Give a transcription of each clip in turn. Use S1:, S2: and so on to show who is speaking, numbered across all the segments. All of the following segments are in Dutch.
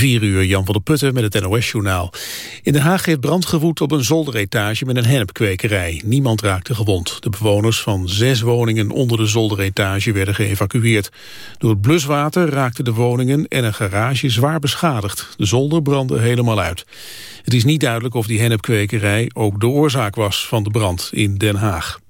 S1: 4 uur, Jan van der Putten met het NOS-journaal. In Den Haag heeft brand gewoed op een zolderetage met een hennepkwekerij. Niemand raakte gewond. De bewoners van zes woningen onder de zolderetage werden geëvacueerd. Door het bluswater raakten de woningen en een garage zwaar beschadigd. De zolder brandde helemaal uit. Het is niet duidelijk of die hennepkwekerij ook de oorzaak was van de brand in Den Haag.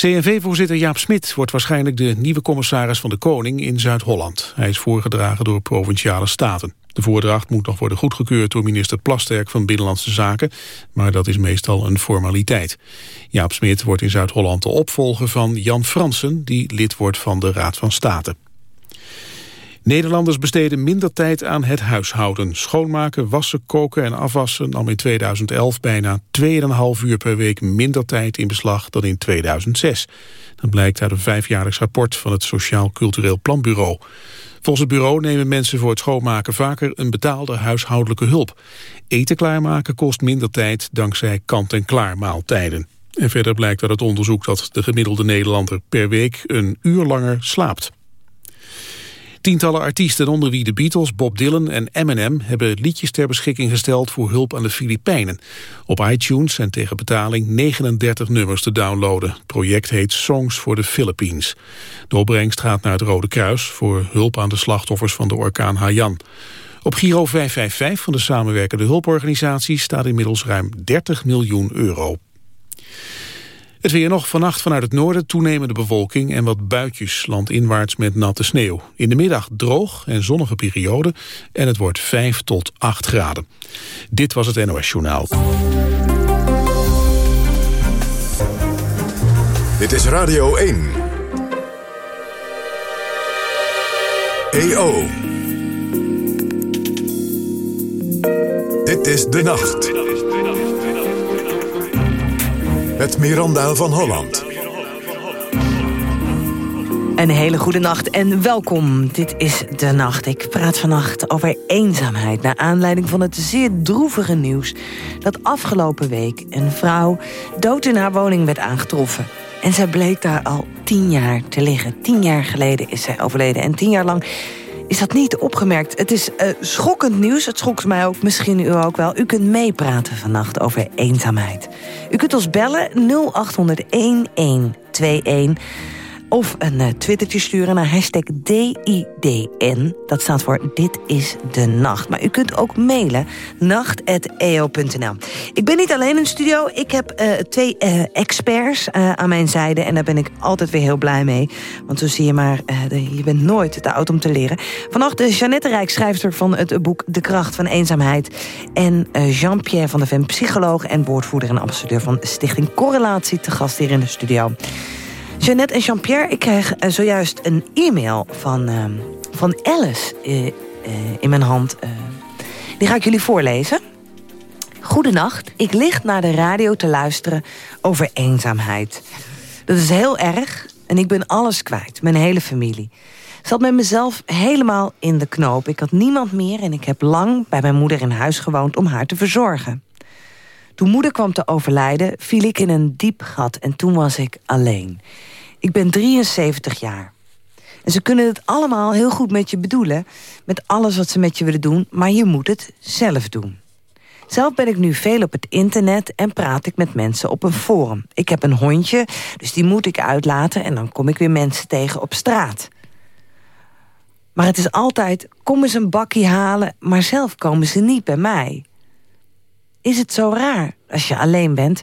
S1: CNV-voorzitter Jaap Smit wordt waarschijnlijk de nieuwe commissaris van de Koning in Zuid-Holland. Hij is voorgedragen door Provinciale Staten. De voordracht moet nog worden goedgekeurd door minister Plasterk van Binnenlandse Zaken, maar dat is meestal een formaliteit. Jaap Smit wordt in Zuid-Holland de opvolger van Jan Fransen, die lid wordt van de Raad van State. Nederlanders besteden minder tijd aan het huishouden. Schoonmaken, wassen, koken en afwassen nam in 2011 bijna 2,5 uur per week minder tijd in beslag dan in 2006. Dat blijkt uit een vijfjarig rapport van het Sociaal Cultureel Planbureau. Volgens het bureau nemen mensen voor het schoonmaken vaker een betaalde huishoudelijke hulp. Eten klaarmaken kost minder tijd dankzij kant-en-klaar maaltijden. En verder blijkt uit het onderzoek dat de gemiddelde Nederlander per week een uur langer slaapt. Tientallen artiesten, onder wie de Beatles, Bob Dylan en Eminem... hebben liedjes ter beschikking gesteld voor hulp aan de Filipijnen. Op iTunes zijn tegen betaling 39 nummers te downloaden. Het project heet Songs for the Philippines. De opbrengst gaat naar het Rode Kruis... voor hulp aan de slachtoffers van de orkaan Haiyan. Op Giro 555 van de samenwerkende hulporganisaties... staat inmiddels ruim 30 miljoen euro. Het weer nog vannacht vanuit het noorden toenemende bewolking en wat buitjes landinwaarts met natte sneeuw. In de middag droog en zonnige periode en het wordt 5 tot 8 graden. Dit was het NOS Journaal.
S2: Dit is Radio 1. EO. Dit is De Nacht. Het Miranda van Holland.
S3: Een hele goede nacht en welkom. Dit is De Nacht. Ik praat vannacht over eenzaamheid... naar aanleiding van het zeer droevige nieuws... dat afgelopen week een vrouw dood in haar woning werd aangetroffen. En zij bleek daar al tien jaar te liggen. Tien jaar geleden is zij overleden. En tien jaar lang is dat niet opgemerkt. Het is uh, schokkend nieuws. Het schokt mij ook, misschien u ook wel. U kunt meepraten vannacht over eenzaamheid. U kunt ons bellen 0800 1121. Of een uh, twittertje sturen naar hashtag DIDN. Dat staat voor Dit is de Nacht. Maar u kunt ook mailen nacht.eo.nl. Ik ben niet alleen in de studio. Ik heb uh, twee uh, experts aan mijn zijde. En daar ben ik altijd weer heel blij mee. Want zo zie je maar, je bent nooit te oud om te leren. Vannacht Jeannette Rijk, schrijfster van het boek De Kracht van Eenzaamheid. En Jean-Pierre van der Ven, psycholoog en woordvoerder en ambassadeur van Stichting Correlatie... te gast hier in de studio. Jeannette en Jean-Pierre, ik kreeg uh, zojuist een e-mail van, uh, van Alice uh, in mijn hand. die ga ik jullie voorlezen. Goedenacht, ik lig naar de radio te luisteren over eenzaamheid. Dat is heel erg en ik ben alles kwijt, mijn hele familie. Ik zat met mezelf helemaal in de knoop. Ik had niemand meer en ik heb lang bij mijn moeder in huis gewoond om haar te verzorgen. Toen moeder kwam te overlijden, viel ik in een diep gat en toen was ik alleen. Ik ben 73 jaar. En ze kunnen het allemaal heel goed met je bedoelen... met alles wat ze met je willen doen, maar je moet het zelf doen. Zelf ben ik nu veel op het internet en praat ik met mensen op een forum. Ik heb een hondje, dus die moet ik uitlaten... en dan kom ik weer mensen tegen op straat. Maar het is altijd, kom eens een bakje halen... maar zelf komen ze niet bij mij. Is het zo raar als je alleen bent...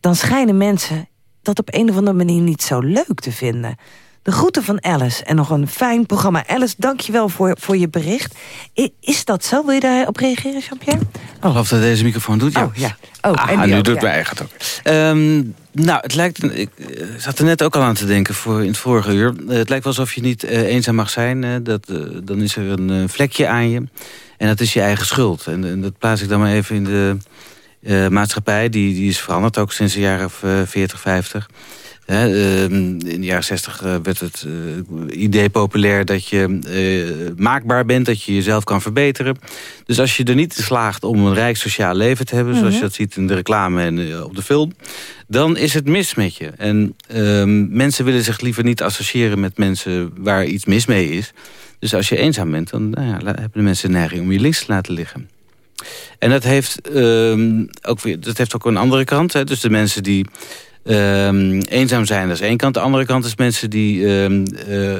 S3: dan schijnen mensen dat op een of andere manier niet zo leuk te vinden. De groeten van Alice en nog een fijn programma. Alice, dank je wel voor, voor je bericht. Is dat zo? Wil je daarop reageren, Jean-Pierre?
S4: Oh, of dat deze microfoon doet, ja.
S3: Oh, ja. Oh,
S4: ah, en nu ook, doet ja. eigenlijk ook. Um, nou, het lijkt... Ik uh, zat er net ook al aan te denken voor, in het vorige uur. Uh, het lijkt wel alsof je niet uh, eenzaam mag zijn. dat, dan is er een vlekje aan je. En dat is je eigen schuld. En, en dat plaats ik dan maar even in de uh, maatschappij, die, die is veranderd ook sinds de jaren 40, 50. Ehm, in de jaren zestig eh, werd het idee populair dat je maakbaar bent, dat je jezelf kan verbeteren. Dus als je er niet slaagt om een rijk sociaal leven te hebben, zoals je mhm. dat ziet in de reclame en op de film, dan is het mis met je. En ehm, mensen willen zich liever niet associëren met mensen waar iets mis mee is. Dus als je eenzaam bent, dan nou ja, hebben de mensen de neiging om je links te laten liggen. En dat heeft, um, ook, weer, dat heeft ook een andere kant. Hè? Dus de mensen die um, eenzaam zijn, dat is één kant. De andere kant is mensen die um, uh,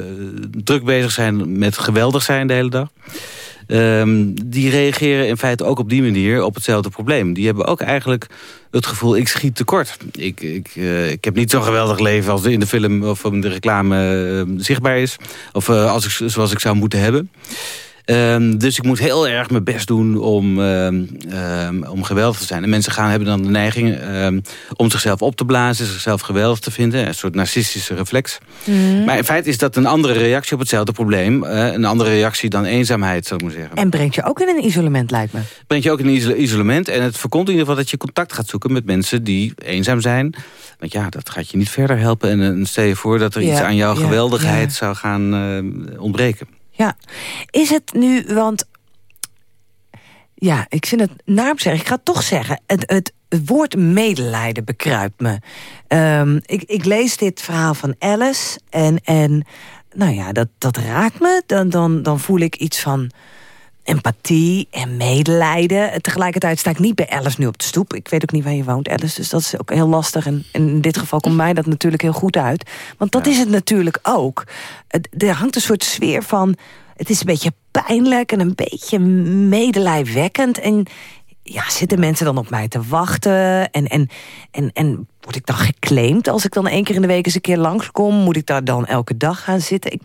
S4: druk bezig zijn met geweldig zijn de hele dag. Um, die reageren in feite ook op die manier op hetzelfde probleem. Die hebben ook eigenlijk het gevoel, ik schiet tekort. Ik, ik, uh, ik heb niet zo'n geweldig leven als in de film of in de reclame uh, zichtbaar is. Of uh, als ik, zoals ik zou moeten hebben. Um, dus ik moet heel erg mijn best doen om, um, um, om geweldig te zijn. En mensen gaan, hebben dan de neiging om zichzelf op te blazen... zichzelf geweldig te vinden. Een soort narcistische reflex. Mm. Maar in feite is dat een andere reactie op hetzelfde probleem. Uh, een andere reactie dan eenzaamheid, zou ik maar zeggen.
S3: En brengt je ook in een isolement, lijkt me.
S4: Brengt je ook in een isolement. En het voorkomt in ieder geval dat je contact gaat zoeken... met mensen die eenzaam zijn. Want ja, dat gaat je niet verder helpen. En, en stel je voor dat er iets aan jouw geweldigheid ja. zou gaan uh, ontbreken.
S3: Ja, is het nu, want... Ja, ik vind het naam zeggen. Ik ga toch zeggen. Het, het, woord medelijden bekruipt me. Um, ik, ik lees dit verhaal van Alice en, en nou ja, dat, dat raakt me. Dan, dan, dan voel ik iets van empathie en medelijden. Tegelijkertijd sta ik niet bij Alice nu op de stoep. Ik weet ook niet waar je woont, Alice. Dus dat is ook heel lastig. En, in dit geval komt mij dat natuurlijk heel goed uit. Want dat is het natuurlijk ook. Er hangt een soort sfeer van... Het is een beetje pijnlijk en een beetje medelijwekkend. En ja, zitten mensen dan op mij te wachten? En, en, en, en word ik dan geclaimd als ik dan één keer in de week eens een keer langskom? Moet ik daar dan elke dag gaan zitten? Ik,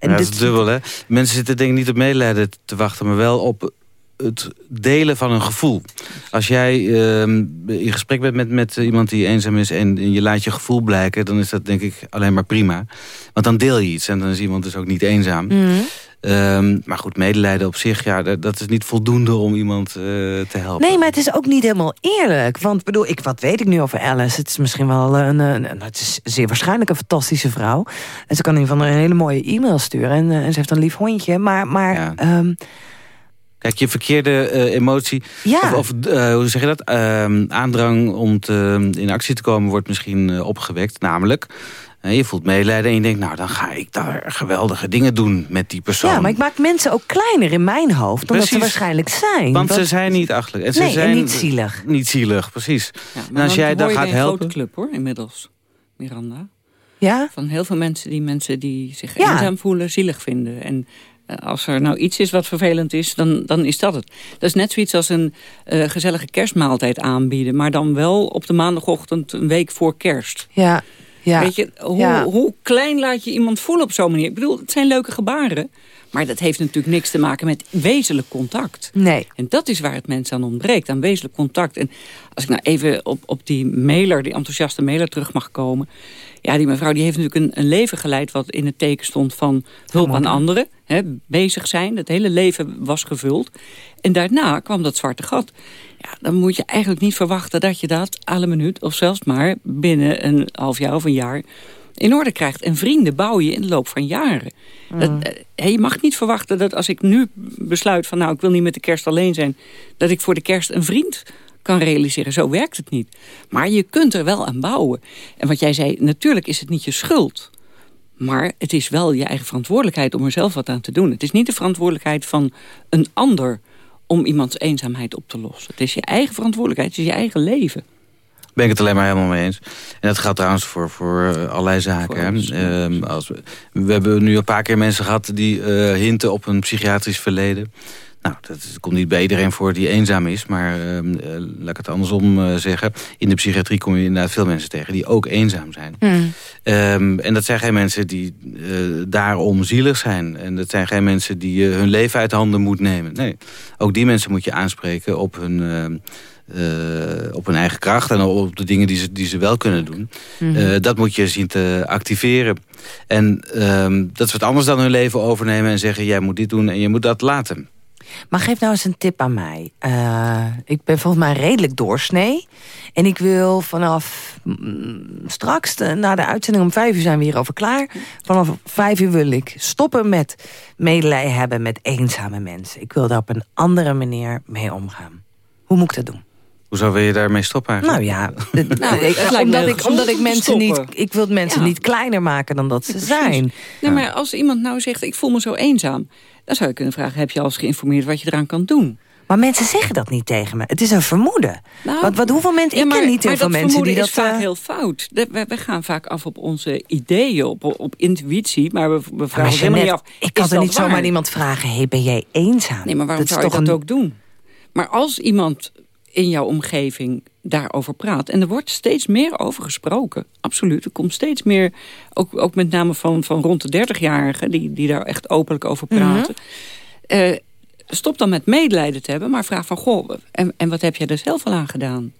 S4: en ja, dat is dubbel, hè? Mensen zitten denk ik niet op medelijden te wachten... maar wel op het delen van een gevoel. Als jij uh, in gesprek bent met, met iemand die eenzaam is... En, je laat je gevoel blijken, dan is dat denk ik alleen maar prima. Want dan deel je iets en dan is iemand dus ook niet eenzaam. Mhm. Ehm, maar goed, medelijden op zich, ja, dat is niet voldoende om iemand uh, te helpen.
S3: Nee, maar het is ook niet helemaal eerlijk. Want bedoel, ik, wat weet ik nu over Alice? Het is misschien wel een, een, het is zeer waarschijnlijk een fantastische vrouw. En ze kan in ieder geval een hele mooie e-mail sturen. En, uh, en, ze heeft een lief hondje. Maar, maar ja. um,
S4: Kijk, je verkeerde uh, emotie, ja. of, of uh, hoe zeg je dat, uh, aandrang om te, in actie te komen wordt misschien opgewekt. Namelijk, je voelt medelijden en je denkt, nou dan ga ik daar geweldige dingen doen met die persoon.
S3: Ja, maar ik maak mensen ook kleiner in mijn hoofd dan dat ze waarschijnlijk zijn.
S4: Want ze zijn niet achterlijk.
S3: En
S4: ze
S3: nee,
S4: zijn
S3: niet zielig.
S4: Niet zielig, precies. Ja, en als jij dan gaat helpen... een grote
S5: club hoor, inmiddels, Miranda.
S3: Ja?
S5: Van heel veel mensen die mensen die zich eenzaam voelen, zielig vinden. En eh, als er nou iets is wat vervelend is, dan, dan is dat het. Dat is net zoiets als een uh, gezellige kerstmaaltijd aanbieden. Maar dan wel op de maandagochtend een week voor kerst.
S3: Ja. Ja.
S5: Weet je, hoe, hoe klein laat je iemand voelen op zo'n manier? Ik bedoel, het zijn leuke gebaren. Maar dat heeft natuurlijk niks te maken met wezenlijk contact.
S3: Nee.
S5: En dat is waar het mensen aan ontbreekt, aan wezenlijk contact. En als ik nou even op, op die mailer, die enthousiaste mailer terug mag komen... Ja, die mevrouw die heeft natuurlijk een, een leven geleid... wat in het teken stond van hulp aan anderen. Hè, bezig zijn, het hele leven was gevuld. En daarna kwam dat zwarte gat. Ja, dan moet je eigenlijk niet verwachten dat je dat alle minuut... of zelfs maar binnen een half jaar of een jaar in orde krijgt. En vrienden bouw je in de loop van jaren. Dat, mm. eh, je mag niet verwachten dat als ik nu besluit van... nou, ik wil niet met de kerst alleen zijn... dat ik voor de kerst een vriend kan realiseren. Zo werkt het niet. Maar je kunt er wel aan bouwen. En wat jij zei, natuurlijk is het niet je schuld... Maar het is wel je eigen verantwoordelijkheid om er zelf wat aan te doen. Het is niet de verantwoordelijkheid van een ander om iemands eenzaamheid op te lossen. Het is je eigen verantwoordelijkheid, het is je eigen leven.
S4: Ben ik het alleen maar helemaal mee eens. En dat geldt trouwens voor, voor uh, allerlei zaken. Ehm, als we, we hebben nu een paar keer mensen gehad die uh, hinten op een psychiatrisch verleden. Nou, dat komt niet bij iedereen voor die eenzaam is. Maar uh, laat ik het andersom zeggen. In de psychiatrie kom je inderdaad veel mensen tegen die ook eenzaam zijn. Hmm. Um, en dat zijn geen mensen die daarom zielig zijn. En dat zijn geen mensen die hun leven uit handen moet nemen. Nee, ook die mensen moet je aanspreken op hun ehm, uh, op hun eigen kracht en op de dingen die ze, die ze wel kunnen doen. Mm -hmm. dat moet je zien te activeren. En dat is wat anders dan hun leven overnemen en zeggen... jij moet dit doen en je moet dat laten.
S3: Maar geef nou eens een tip aan mij. Uh, ik ben volgens mij redelijk doorsnee. En ik wil vanaf mm, straks, de, na de uitzending om vijf uur zijn we hierover klaar. Vanaf vijf uur wil ik stoppen met medelijden hebben met eenzame mensen. Ik wil daar op een andere manier mee omgaan. Hoe moet ik dat doen?
S4: Hoezo wil je daarmee stoppen eigenlijk?
S3: Nou ja, nou, ik, omdat, ik, omdat ik mensen niet... Ik wil mensen niet kleiner maken dan dat ze zijn.
S5: Nee, maar als iemand nou zegt, ik voel me zo eenzaam... dan zou je kunnen vragen, heb je al eens geïnformeerd wat je eraan kan doen?
S3: Maar mensen zeggen dat niet tegen me. Het is een vermoeden. Nou, wat, wat, hoeveel mensen, ik ken niet heel veel mensen die dat...
S5: is vaak uh... heel fout. We, we, gaan vaak af op onze ideeën, op, op intuïtie. Maar we, we vragen helemaal niet af,
S3: Ik kan er niet zomaar iemand vragen, hey, ben jij eenzaam?
S5: Nee, maar waarom dat zou je dat ook doen? Maar als iemand in jouw omgeving daarover praat. En er wordt steeds meer over gesproken. Absoluut. Er komt steeds meer, ook, ook met name van, van rond de 30-jarigen... Die, die daar echt openlijk over mhm. praten. uh, stop dan met medelijden te hebben, maar vraag van... goh, en, en wat heb jij er zelf al aan gedaan?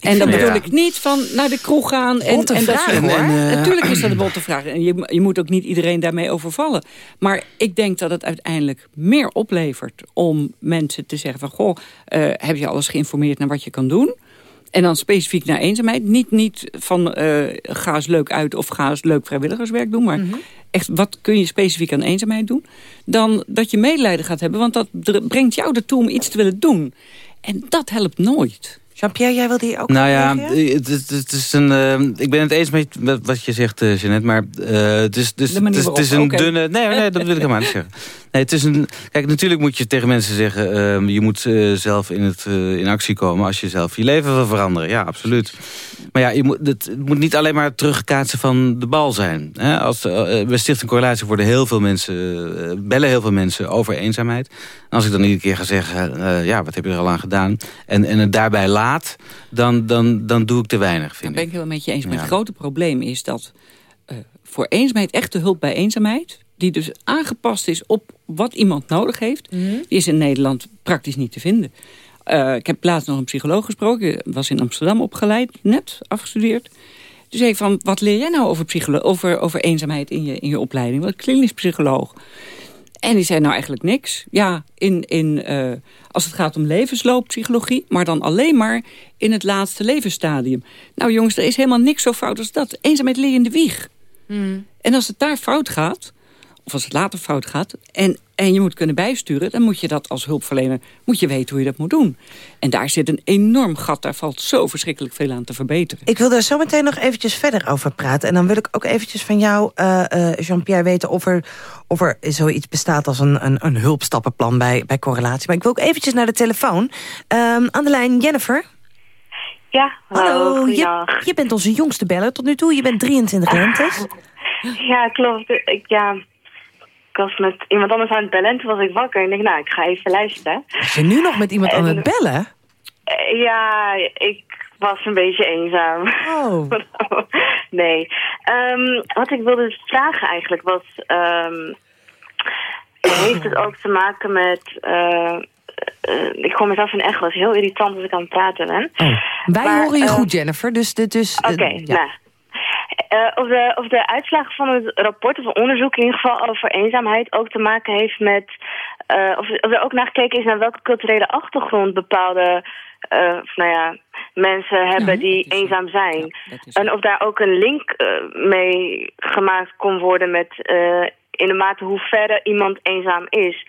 S5: En dan bedoel ik niet van naar de kroeg gaan. En,
S3: en dat hoor.
S5: Natuurlijk is dat een botte vraag. En je, je moet ook niet iedereen daarmee overvallen. Maar ik denk dat het uiteindelijk meer oplevert... om mensen te zeggen van... goh, uh, heb je alles geïnformeerd naar wat je kan doen? En dan specifiek naar eenzaamheid. Niet, niet van uh, ga eens leuk uit of ga eens leuk vrijwilligerswerk doen. Maar mhm. echt wat kun je specifiek aan eenzaamheid doen. Dan dat je medelijden gaat hebben. Want dat brengt jou ertoe om iets te willen doen. En dat helpt nooit.
S3: Jean-Pierre, jij wilde hier ook
S4: Nou ja, het, het, is een, uh, ik ben het eens met wat je zegt, uh, Jeannette. Maar uh, het is, dus, het is, het is een okay. dunne... Nee, nee, dat wil ik helemaal niet zeggen. Nee, het is een, kijk, natuurlijk moet je tegen mensen zeggen... Uh, je moet zelf in, het, in actie komen als je zelf je leven wil veranderen. Ja, absoluut. Maar ja, je moet, het, het moet niet alleen maar terugkaatsen van de bal zijn. Hè? Als, bij Stichting Correlatie worden heel veel mensen, bellen heel veel mensen over eenzaamheid. En als ik dan iedere keer ga zeggen, ja, wat heb je er al aan gedaan? En, en het daarbij laat dan, dan, dan doe ik te weinig, vind
S5: ik. ben ik helemaal met je eens. Maar het grote probleem is dat uh, voor eenzaamheid, echte hulp bij eenzaamheid... die dus aangepast is op wat iemand nodig heeft... Mhm. die is in Nederland praktisch niet te vinden. Uh, ik heb laatst nog een psycholoog gesproken. was in Amsterdam opgeleid, net afgestudeerd. Toen zei ik van, wat leer jij nou over, over, over eenzaamheid in je, in je opleiding? Wat klinisch psycholoog. En die zei nou eigenlijk niks. Ja, in, in, uh, als het gaat om levenslooppsychologie... maar dan alleen maar in het laatste levensstadium. Nou jongens, er is helemaal niks zo fout als dat. Eenzaamheid leer in de wieg. Hmm. En als het daar fout gaat of als het later fout gaat... en, en je moet kunnen bijsturen... dan moet je dat als hulpverlener moet je weten hoe je dat moet doen. En daar zit een enorm gat. Daar valt zo verschrikkelijk veel aan te verbeteren.
S3: Ik wil daar zo meteen nog eventjes verder over praten. En dan wil ik ook eventjes van jou, uh, uh, Jean-Pierre, weten... Of er, of er zoiets bestaat als een, een, een hulpstappenplan bij, bij correlatie. Maar ik wil ook eventjes naar de telefoon. Um, aan de lijn Jennifer...
S6: Ja, hallo.
S3: je, je, bent onze jongste beller tot nu toe. Je bent 23 lentes.
S6: Ja, klopt. Ik, ja, ik was met iemand anders aan het bellen en toen was ik wakker. En ik dacht, nou, ik ga even luisteren.
S3: Is je nu nog met iemand aan het bellen?
S6: Eh, ja, ik was een beetje eenzaam.
S3: Oh.
S6: nee. Um, wat ik wilde vragen eigenlijk was... Um, heeft het ook te maken met... Uh, uh, ik hoor mezelf in echt was heel irritant als ik aan het praten ben.
S3: Oh. Wij maar, horen je goed, Jennifer. Dus, dus,
S6: Oké, okay, ja. nou, uh, of, de, of de uitslagen van het rapport of onderzoek in ieder geval over eenzaamheid ook te maken heeft met... Uh, of, of, er ook naar gekeken is naar welke culturele achtergrond bepaalde uh, nou ja, mensen hebben die eenzaam zijn. en of daar ook een link mee gemaakt kon worden met in de mate hoe verder iemand eenzaam is.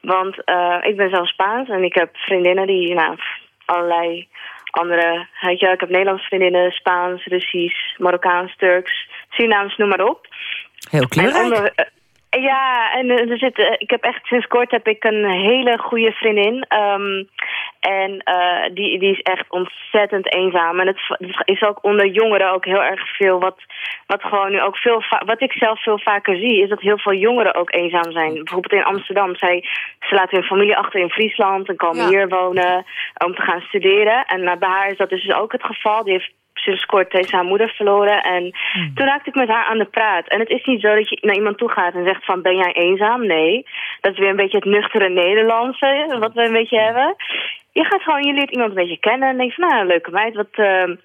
S6: Want ik ben zelf Spaans en ik heb vriendinnen die nou, allerlei andere, weet je, ik heb Nederlandse vriendinnen, Spaans, Russisch, Marokkaans, Turks, Surinaams, noem maar op.
S3: Heel kleurrijk.
S6: Ja, en er zit, ik heb echt sinds kort heb ik een hele goede vriendin. Um, en uh, die, die is echt ontzettend eenzaam. En het, is ook onder jongeren ook heel erg veel. Wat, wat, gewoon nu ook veel wat ik zelf veel vaker zie, is dat heel veel jongeren ook eenzaam zijn. Bijvoorbeeld in Amsterdam. Zij, ze laten hun familie achter in Friesland en komen hier wonen om te gaan studeren. En bij haar is dat dus ook het geval. Die heeft sinds kort heeft haar moeder verloren. En hmm. toen raakte ik met haar aan de praat. En het is niet zo dat je naar iemand toe gaat en zegt van ben jij eenzaam? Nee. Dat is weer een beetje het nuchtere Nederlandse wat we een beetje hebben. Je gaat gewoon, je leert iemand een beetje kennen en denkt van nou, leuke meid, wat... Uh,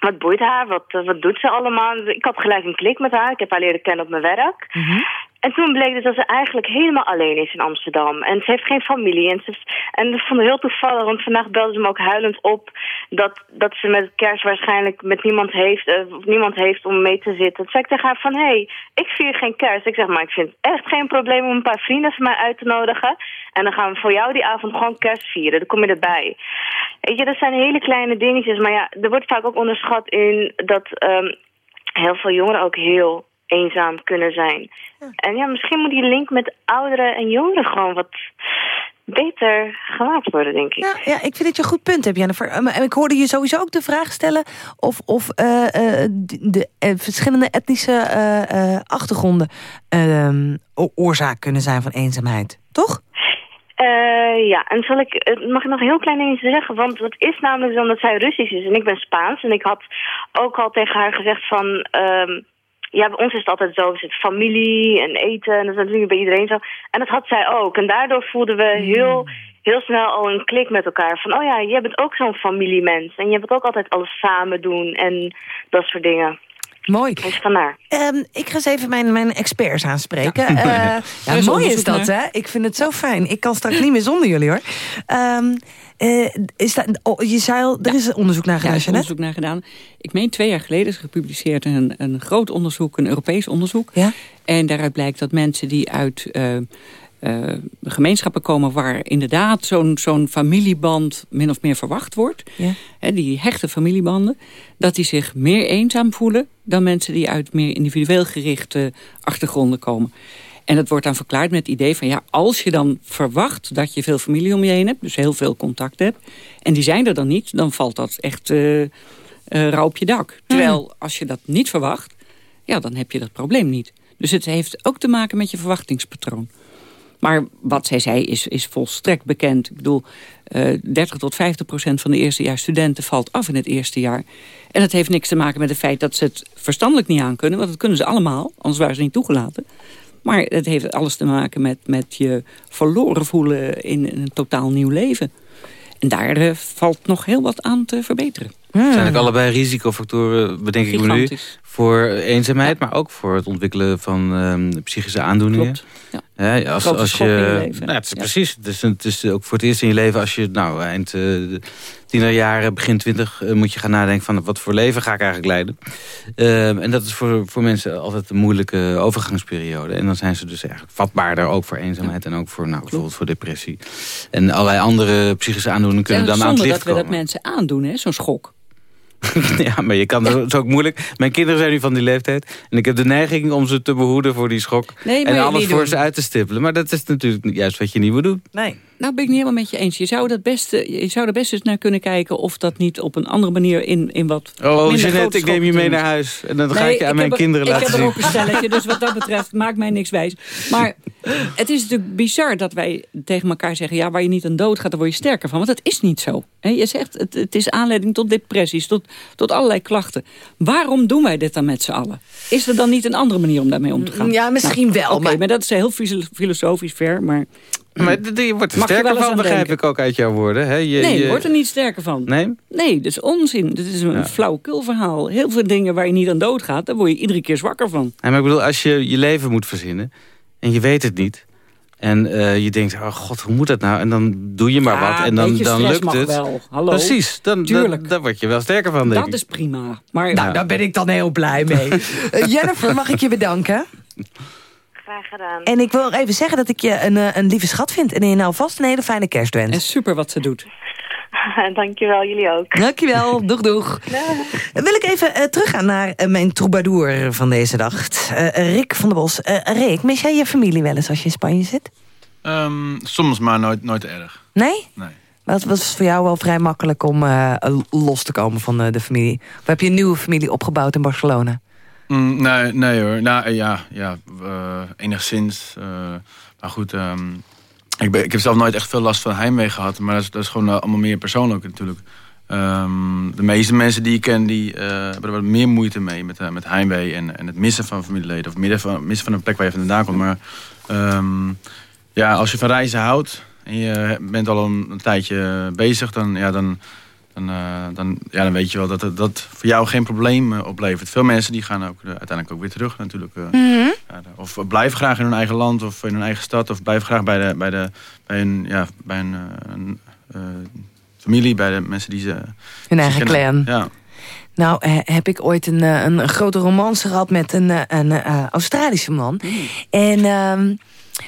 S6: wat boeit haar? Wat, wat doet ze allemaal? Ik had gelijk een klik met haar. Ik heb haar leren kennen op mijn werk. Mhm. En toen bleek dus dat ze eigenlijk helemaal alleen is in Amsterdam. En ze heeft geen familie. En, ze, en dat vond ik heel toevallig, want vandaag belde ze me ook huilend op... dat, dat ze met kerst waarschijnlijk met niemand heeft, uh, niemand heeft om mee te zitten. Toen zei ik tegen haar van, hé, hey, ik vier geen kerst. Ik zeg, maar ik vind echt geen probleem om een paar vrienden van mij uit te nodigen. En dan gaan we voor jou die avond gewoon kerst vieren. Dan kom je erbij. Weet je, dat zijn hele kleine dingetjes. Maar ja, er wordt vaak ook onderschat in dat um, heel veel jongeren ook heel eenzaam kunnen zijn. En ja, misschien moet die link met ouderen en jongeren gewoon wat beter gemaakt worden, denk ik.
S3: Ja, ja ik vind dat je een goed punt hebt, Jennifer. En ik hoorde je sowieso ook de vraag stellen... of, of uh, de, de verschillende etnische uh, achtergronden... Ehm, oorzaak kunnen zijn van eenzaamheid, toch?
S6: Uh, ja, en zal ik, mag ik nog heel klein dingetje zeggen? Want het is namelijk zo dat zij Russisch is en ik ben Spaans. En ik had ook al tegen haar gezegd van... Um, ja, bij ons is het altijd zo, we zitten familie en eten en dat is natuurlijk bij iedereen zo. En dat had zij ook. En daardoor voelden we heel, heel snel al een klik met elkaar. Van, oh ja, jij bent ook zo'n familiemens. En je wilt ook altijd alles samen doen en dat soort dingen.
S3: Mooi.
S6: Dus vandaar.
S3: Um, ik ga eens even mijn, mijn experts aanspreken. Ja. Uh, ja, mooi is dat, hè? Ik vind het zo fijn. Ik kan straks niet meer zonder jullie, hoor. Um, uh, is dat, oh, je zei al, er is onderzoek naar gedaan,
S5: ja, er is onderzoek naar gedaan. Ik meen twee jaar geleden is gepubliceerd een, een groot onderzoek, een Europees onderzoek. Ja? En daaruit blijkt dat mensen die uit uh, uh, gemeenschappen komen... waar inderdaad zo'n zo'n familieband min of meer verwacht wordt... Ja. Hè, die hechte familiebanden... dat die zich meer eenzaam voelen... dan mensen die uit meer individueel gerichte achtergronden komen. En dat wordt dan verklaard met het idee van... ja, als je dan verwacht dat je veel familie om je heen hebt... dus heel veel contact hebt... en die zijn er dan niet, dan valt dat echt uh, uh, rauw op je dak. Terwijl als je dat niet verwacht... ja, dan heb je dat probleem niet. Dus het heeft ook te maken met je verwachtingspatroon. Maar wat zij zei is, is volstrekt bekend. Ik bedoel, uh, 30 tot 50 procent van de eerstejaarsstudenten valt af in het eerste jaar. En dat heeft niks te maken met het feit dat ze het verstandelijk niet aan kunnen. Want dat kunnen ze allemaal, anders waren ze niet toegelaten. Maar het heeft alles te maken met, met je verloren voelen in, een totaal nieuw leven. En daar uh, valt nog heel wat aan te verbeteren.
S4: Hmm. Zijn ook allebei risicofactoren, bedenk ik me nu, voor eenzaamheid, maar ook voor het ontwikkelen van um, psychische aandoeningen.
S5: Klopt. Ja.
S4: Ja, als, als je, nou, het is precies. Het is, het is ook voor het eerst in je leven als je nou, eind uh, tienerjaren, begin twintig, uh, moet je gaan nadenken van wat voor leven ga ik eigenlijk leiden. Uh, en dat is voor, voor mensen altijd een moeilijke overgangsperiode. En dan zijn ze dus eigenlijk vatbaarder ook voor eenzaamheid en ook voor nou, bijvoorbeeld voor depressie. En allerlei andere psychische aandoeningen kunnen dan aan het licht
S5: dat we dat mensen aandoen, zo'n schok.
S4: ja, maar je kan dat is ook moeilijk. Mijn kinderen zijn nu van die leeftijd. En ik heb de neiging om ze te behoeden voor die schok. en alles voor ze uit te stippelen. Maar dat is natuurlijk juist wat je niet moet doen.
S5: Nee. Nou ben ik niet helemaal met je eens. Je zou, dat beste, je zou er best eens naar kunnen kijken... of dat niet op een andere manier in, in wat
S4: Oh, Jeanette, ik neem je mee naar huis. En dan ga ik je aan mijn kinderen laten zien.
S5: Ik heb er ook een stelletje, dus wat dat betreft maakt mij niks wijs. Maar het is natuurlijk bizar dat wij tegen elkaar zeggen... ja, waar je niet aan dood gaat, daar word je sterker van. Want dat is niet zo. Je zegt, het, het is aanleiding tot depressies, tot, tot allerlei klachten. Waarom doen wij dit dan met z'n allen? Is er dan niet een andere manier om daarmee om te gaan?
S3: Ja, misschien nou, wel.
S5: Oké, maar... dat is heel filosofisch ver, maar...
S4: Maar je wordt er sterker van, begrijp ik ook uit jouw woorden. Hè? Je,
S5: nee, je wordt er niet sterker van.
S4: Nee?
S5: Nee, dat is onzin. Dit is een ja. flauwekul verhaal. Heel veel dingen waar je niet aan dood gaat, daar word je iedere keer zwakker van.
S4: Ja, maar ik bedoel, als je je leven moet verzinnen en je weet het niet... En uh, je denkt, oh god, hoe moet dat nou? En dan doe je maar
S5: ja,
S4: wat en dan, dan lukt het.
S5: Wel. Hallo.
S4: Precies, dan, dan, dan, word je wel sterker van, denk
S5: Dat is prima. Maar,
S3: nou, daar ben ik dan heel blij mee. uh, Jennifer, mag ik je bedanken?
S6: Graag gedaan.
S3: En ik wil even zeggen dat ik je een, een lieve schat vind... en je nou vast een hele fijne kerst wens.
S5: En super wat ze doet.
S6: Dankjewel, jullie ook.
S3: Dankjewel, doeg doeg. Dan wil ik even uh, teruggaan naar uh, mijn troubadour van deze dag. Uh, Rick van der Bos. Rick, mis jij je familie wel eens als je in Spanje zit?
S7: Um, soms, maar nooit, nooit erg.
S3: Nee?
S7: Nee.
S3: Wat was voor jou wel vrij makkelijk om los te komen van de familie? Of heb je een nieuwe familie opgebouwd in Barcelona?
S7: Mm, nee, nee hoor. Nou, ja, ja enigszins. maar goed... Um, ik, ben, ik heb zelf nooit echt veel last van heimwee gehad. Maar dat is, gewoon allemaal meer persoonlijk natuurlijk. Um, de meeste mensen die ik ken, die hebben er wat meer moeite mee met, met heimwee en, en het missen van familieleden. Of midden van, missen van een plek waar je vandaan komt. Maar um, ja, als je van reizen houdt en je bent al een, een tijdje bezig, dan, ja, dan, dan, uh, dan, ja, dan weet je wel dat dat voor jou geen probleem oplevert. Veel mensen die gaan ook uiteindelijk ook weer terug natuurlijk. Mm -hmm. of blijven graag in hun eigen land of in hun eigen stad. Of blijven graag bij, de, bij, de, bij een, ja, bij een, een familie, bij de mensen die ze...
S3: Hun eigen clan.
S7: Ja.
S3: Nou, heb ik ooit een, een, grote romance gehad met een, een, Australische man. Mm. En ehm,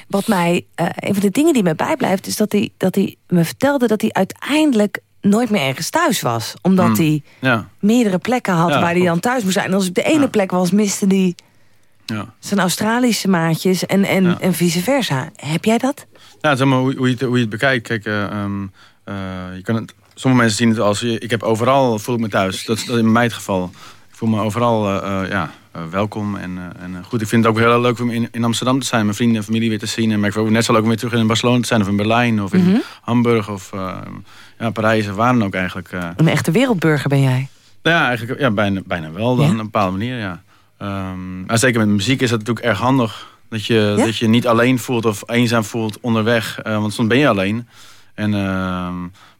S3: wat mij, een van de dingen die me bijblijft... is dat hij, dat hij me vertelde dat hij uiteindelijk nooit meer ergens thuis was. Omdat mm. hij ja. meerdere plekken had waar hij dan thuis moest zijn. En als ik de ene plek was, miste hij zijn Australische maatjes en, en, en vice versa. Heb jij dat?
S7: Ja, zeg maar hoe, hoe, je, het, hoe je het bekijkt. Kijk, uh, je kan het, sommige mensen zien het als... ik heb overal, voel ik me thuis. Dat is in mijn geval. Ik voel me overal uh, ja, welkom. En, en goed, ik vind het ook heel leuk om in, in Amsterdam te zijn. Mijn vrienden en familie weer te zien. En maar ik wil net zo leuk om weer terug in Barcelona te zijn. Of in Berlijn. Of in mhm. Hamburg. Of ja, Parijs en waar dan ook eigenlijk.
S3: Een echte wereldburger ben jij?
S7: Ja, eigenlijk ja, bijna, bijna wel dan, op een bepaalde manier, ja. Um, maar zeker met muziek is het natuurlijk erg handig. Dat je, dat je niet alleen voelt of eenzaam voelt onderweg. Want soms ben je alleen. En uh,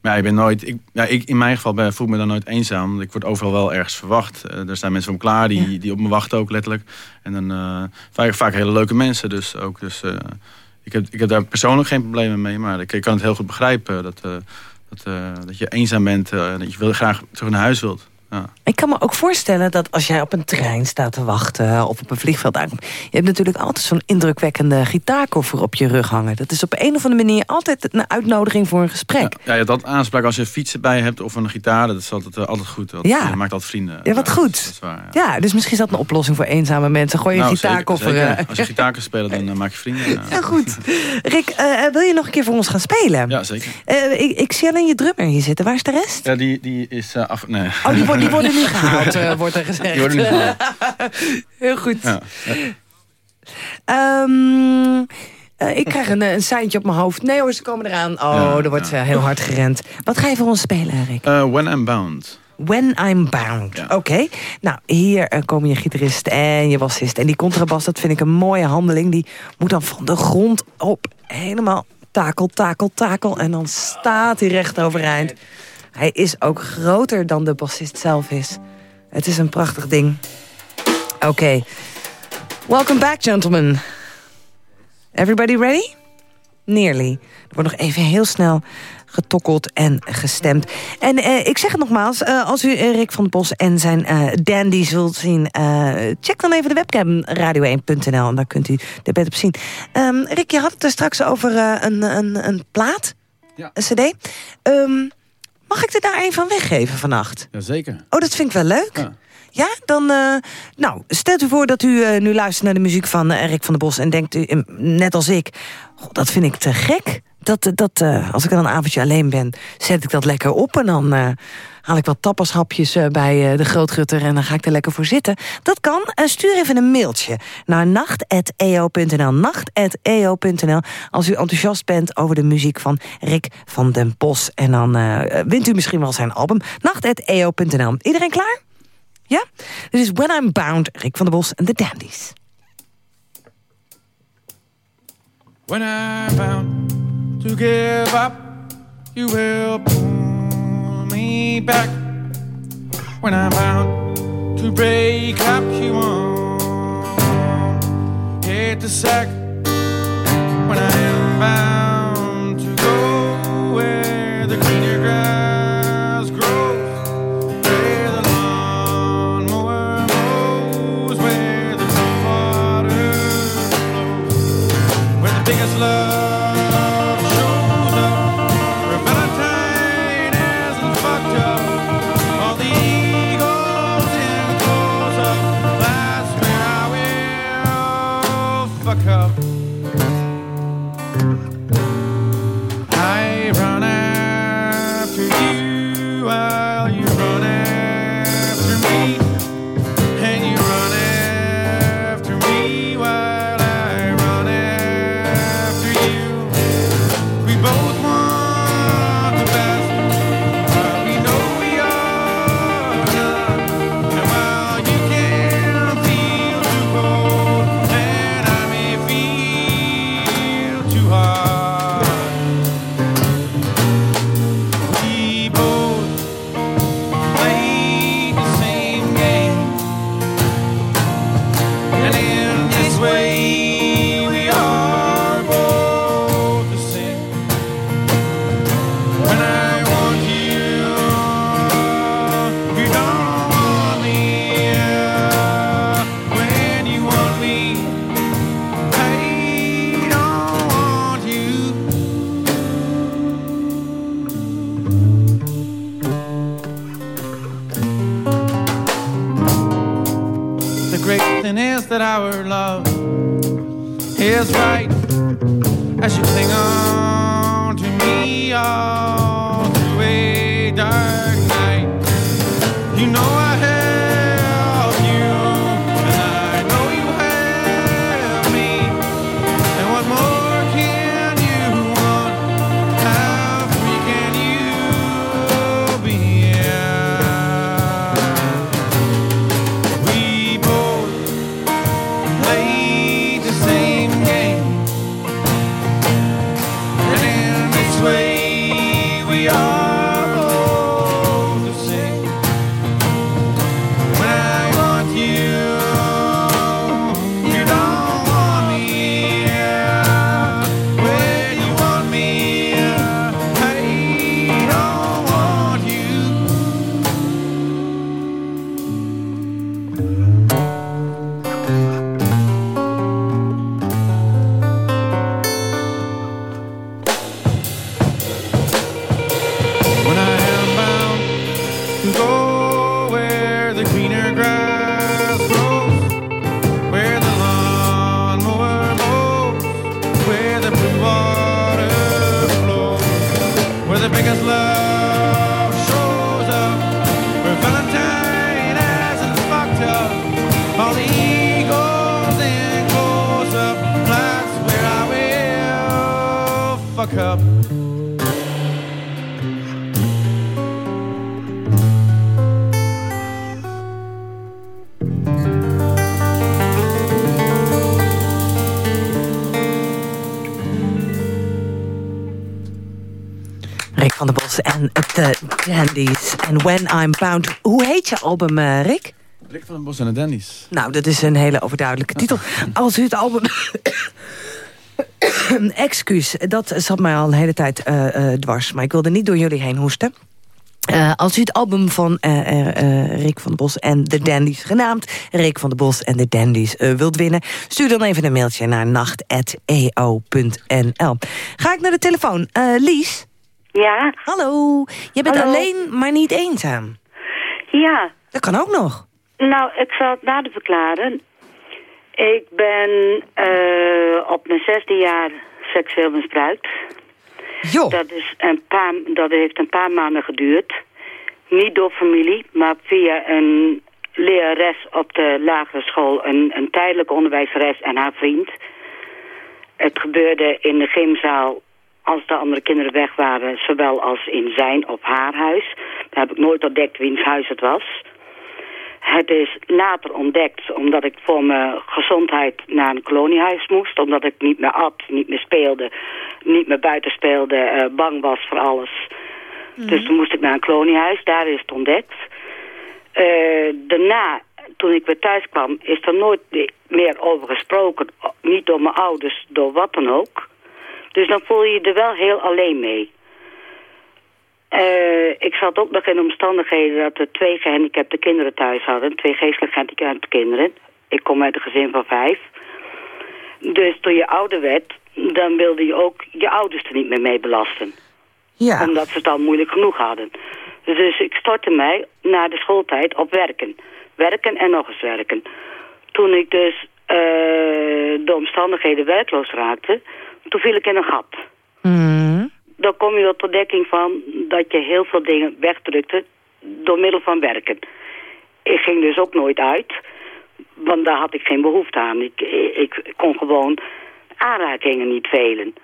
S7: maar ja, je bent nooit. Ik, ja, ik, in mijn geval ben, voel ik me dan nooit eenzaam. Ik word overal wel ergens verwacht. Uh, er zijn mensen van klaar die, die op me wachten ook letterlijk. En dan uh, vaak, vaak hele leuke mensen dus ook. Dus ik, heb, ik heb daar persoonlijk geen problemen mee. Maar ik, ik kan het heel goed begrijpen dat, dat, dat je eenzaam bent. en dat je wil, graag terug naar huis wilt. Ja.
S3: Ik kan me ook voorstellen dat als jij op een trein staat te wachten... of op een vliegveld aankomt... je hebt natuurlijk altijd zo'n indrukwekkende gitaarkoffer op je rug hangen. Dat is op een of andere manier altijd een uitnodiging voor een gesprek.
S7: Ja, ja dat aanspraak als je fietsen bij hebt of een gitaar... dat is altijd, uh, altijd goed. Dat,
S3: ja.
S7: Je maakt altijd vrienden.
S3: Ja, wat goed. waar, ja. dus misschien is dat een oplossing voor eenzame mensen. Gooi je nou, gitaarkoffer... Zeker,
S7: eh. Als je gitaar kan spelen, dan uh, maak je vrienden.
S3: Ja, goed. Rick, wil je nog een keer voor ons gaan spelen?
S7: Ja, zeker.
S3: ik, ik zie alleen je drummer hier zitten. Waar is de rest?
S7: Ja, die, die is af... Nee.
S3: Oh, die, die worden nu gehaald. uh, wordt er gezegd. Heel goed. Ja. Um, uh, ik krijg een, een seintje op mijn hoofd. Nee hoor, ze komen eraan. Oh, er wordt heel hard gerend. Wat ga je voor ons spelen, Erik?
S7: Uh, When I'm Bound.
S3: When I'm Bound. Oké. Okay. Nou, hier komen je gitarist en je bassist. En die contrabas, dat vind ik een mooie handeling. Die moet dan van de grond op helemaal takel, takel, takel. En dan staat hij recht overeind. Hij is ook groter dan de bassist zelf is. Het is een prachtig ding. Oké. Okay. Welcome back, gentlemen. Everybody ready? Nearly. Er wordt nog even heel snel getokkeld en gestemd. En eh, ik zeg het nogmaals, uh, als u Rick van Bos en zijn uh, dandies wilt zien... check dan even de webcam radio1.nl en daar kunt u de bed op zien. Um, Rick, je had het er straks over een, een, een plaat, ja. een cd. Um, Mag ik er daar een van weggeven vannacht?
S7: Jazeker.
S3: Oh, dat vind ik wel leuk. Ja. Ja, dan... Uh, nou, stelt u voor dat u uh, nu luistert naar de muziek van uh, Erik van der Bos... en denkt u, net als ik, dat vind ik te gek. Dat, dat, als ik dan een avondje alleen ben, zet ik dat lekker op... en dan haal ik wat tapashapjes uh, bij de grootgutter... en dan ga ik er lekker voor zitten. Dat kan. Stuur even een mailtje naar nacht.eo.nl. Nacht.eo.nl als u enthousiast bent over de muziek van Rick van den Bos. En dan wint u misschien wel zijn album. Nacht.eo.nl. Iedereen klaar? Ja? Dit is When I'm Bound, Rick van den Bos en de Dandies.
S8: When I'm bound to give up, you will pull me back when I'm bound to break up. You won't hit the sack when I am bound
S3: Rick van der Bos en de Dandies. En When I'm Bound. Hoe heet je album, eh, Rick?
S7: Rick van den Bos en de Dandies.
S3: Nou, dat is een hele overduidelijke titel. Als u het album... Excuus, dat zat mij al een hele tijd eh, eh, dwars. Maar ik wilde niet door jullie heen hoesten. Eh, als u het album van eh, Rick van der Bos en de Dandies, genaamd Rick van der Bos en de Dandies, wilt winnen, stuur dan even een mailtje naar nacht.eo.nl. Ga ik naar de telefoon. Lies,
S9: Ja,
S3: hallo. Je bent
S9: Hallo.
S3: alleen, maar niet eenzaam.
S9: ja.
S3: Dat kan ook nog.
S9: Nou, ik zal het nader verklaren. Ik ben eh, op mijn zesde jaar seksueel misbruikt.
S3: Jo,
S9: Dat, is een paar, dat heeft een paar maanden geduurd. Niet door familie, maar via een lerares op de lagere school. Een, een tijdelijke onderwijzeres en haar vriend. Het gebeurde in de gymzaal als de andere kinderen weg waren. Zowel als in zijn of haar huis. Daar heb ik nooit ontdekt wiens huis het was. Het is later ontdekt omdat ik voor mijn gezondheid naar een koloniehuis moest. Omdat ik niet meer at, niet meer speelde, niet meer buiten speelde, eh, bang was voor alles. Dus toen moest ik naar een koloniehuis, daar is het ontdekt. Eh, daarna, toen ik weer thuis kwam, is er nooit meer over gesproken. Niet door mijn ouders, door wat dan ook. Dus dan voel je je er wel heel alleen mee. Eh, ik zat ook nog in omstandigheden dat we twee gehandicapte kinderen thuis hadden. Twee geestelijk gehandicapte kinderen. Ik kom uit een gezin van vijf. Dus toen je ouder werd, dan wilde je ook je ouders er niet meer mee belasten.
S3: ja.
S9: Omdat ze het al moeilijk genoeg hadden. Dus ik stortte mij na de schooltijd op werken. Werken en nog eens werken. Toen ik dus eh, de omstandigheden werkloos raakte, toen viel ik in een gat
S3: Mm.
S9: Dan kom je tot ontdekking van dat je heel veel dingen wegdrukte door middel van werken. Ik ging dus ook nooit uit, want daar had ik geen behoefte aan. Ik, ik kon gewoon aanrakingen niet velen.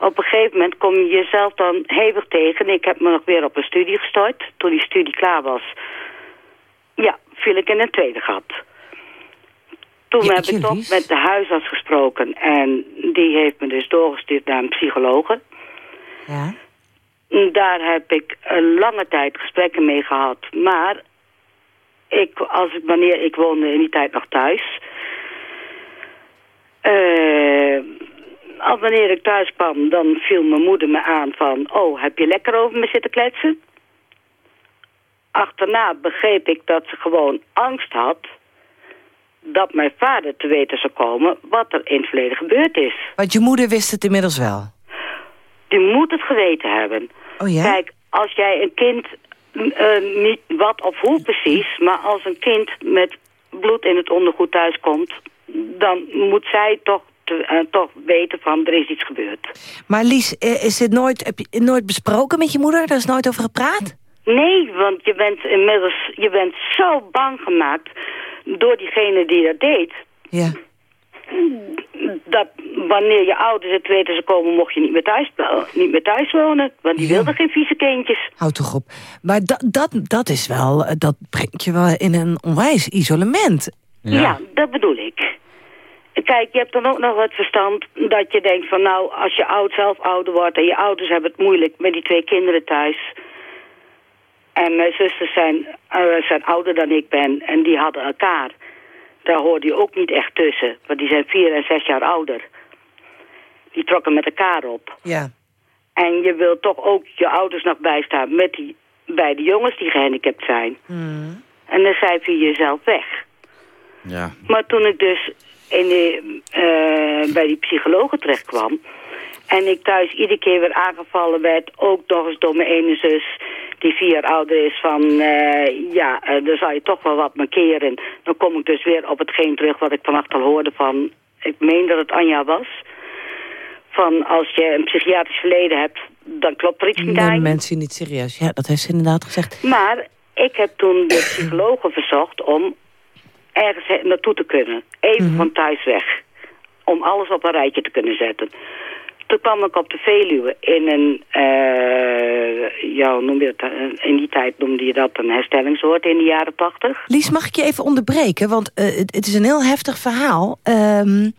S9: Op een gegeven moment kom je jezelf dan hevig tegen. Ik heb me nog weer op een studie gestart. Toen die studie klaar was, ja, viel ik in een tweede gat. Toen
S3: Ja,
S9: heb ik toch met de huisarts gesproken. En die heeft me dus doorgestuurd naar een psychologe.
S3: Ja.
S9: Daar heb ik een lange tijd gesprekken mee gehad. Maar ik, als ik, wanneer ik woonde in die tijd nog thuis. als wanneer ik thuis kwam, dan viel mijn moeder me aan van... Oh, heb je lekker over me zitten kletsen? Achterna begreep ik dat ze gewoon angst had... dat mijn vader te weten zou komen wat er in het verleden gebeurd is.
S3: Want je moeder wist het inmiddels wel.
S9: Die moet het geweten hebben.
S3: Oh ja?
S9: Kijk, als jij een kind, mm, eh, niet wat of hoe precies, maar als een kind met bloed in het ondergoed thuis komt... dan moet zij toch, te- eh, toch weten van er is iets gebeurd.
S3: Maar Lies, eh, is dit nooit, heb je het nooit besproken met je moeder? Daar is nooit over gepraat?
S9: Nee, want je bent inmiddels je bent zo bang gemaakt door diegene die dat deed...
S3: Ja.
S9: Dat wanneer je ouders het weten ze komen, mocht je niet meer thuis, niet meer thuis wonen. Want die
S3: Ja.
S9: wilden geen vieze kindjes.
S3: Houd toch op. Maar dat, dat, dat is wel, eh, dat brengt je wel in een onwijs isolement.
S9: Ja. dat bedoel ik. Kijk, je hebt dan ook nog het verstand dat je denkt van nou, als je oud zelf ouder wordt en je ouders hebben het moeilijk met die twee kinderen thuis. En mijn zusters zijn, eh, zijn ouder dan ik ben en die hadden elkaar. Daar hoorde je ook niet echt tussen, want die zijn vier en zes jaar ouder. Die trokken met elkaar op.
S3: Ja.
S9: En je wilt toch ook je ouders nog bijstaan met die beide jongens die gehandicapt zijn. En dan cijf je jezelf weg.
S4: Ja.
S9: Maar toen ik dus in de, eh, bij die psychologen terecht kwam... en ik thuis iedere keer weer aangevallen werd... ook nog eens door mijn ene zus die vier jaar ouder is van... eh, ja, eh, dan zal je toch wel wat markeren. Dan kom ik dus weer op hetgeen terug wat ik vannacht al hoorde van... ik meen dat het Anja was... van als je een psychiatrisch verleden hebt... dan klopt er iets niet aan
S3: mensen niet serieus. Ja, dat heeft ze inderdaad gezegd.
S9: Maar ik heb toen de psychologen verzocht om ergens naartoe te kunnen. Even van thuis weg. Om alles op een rijtje te kunnen zetten. Toen kwam ik op de Veluwe in een, eh, ja, noem je dat? In die tijd noemde je dat een herstellingsoord in de jaren tachtig.
S3: Lies, mag ik je even onderbreken? Want eh, het, het is een heel heftig verhaal. Ehm,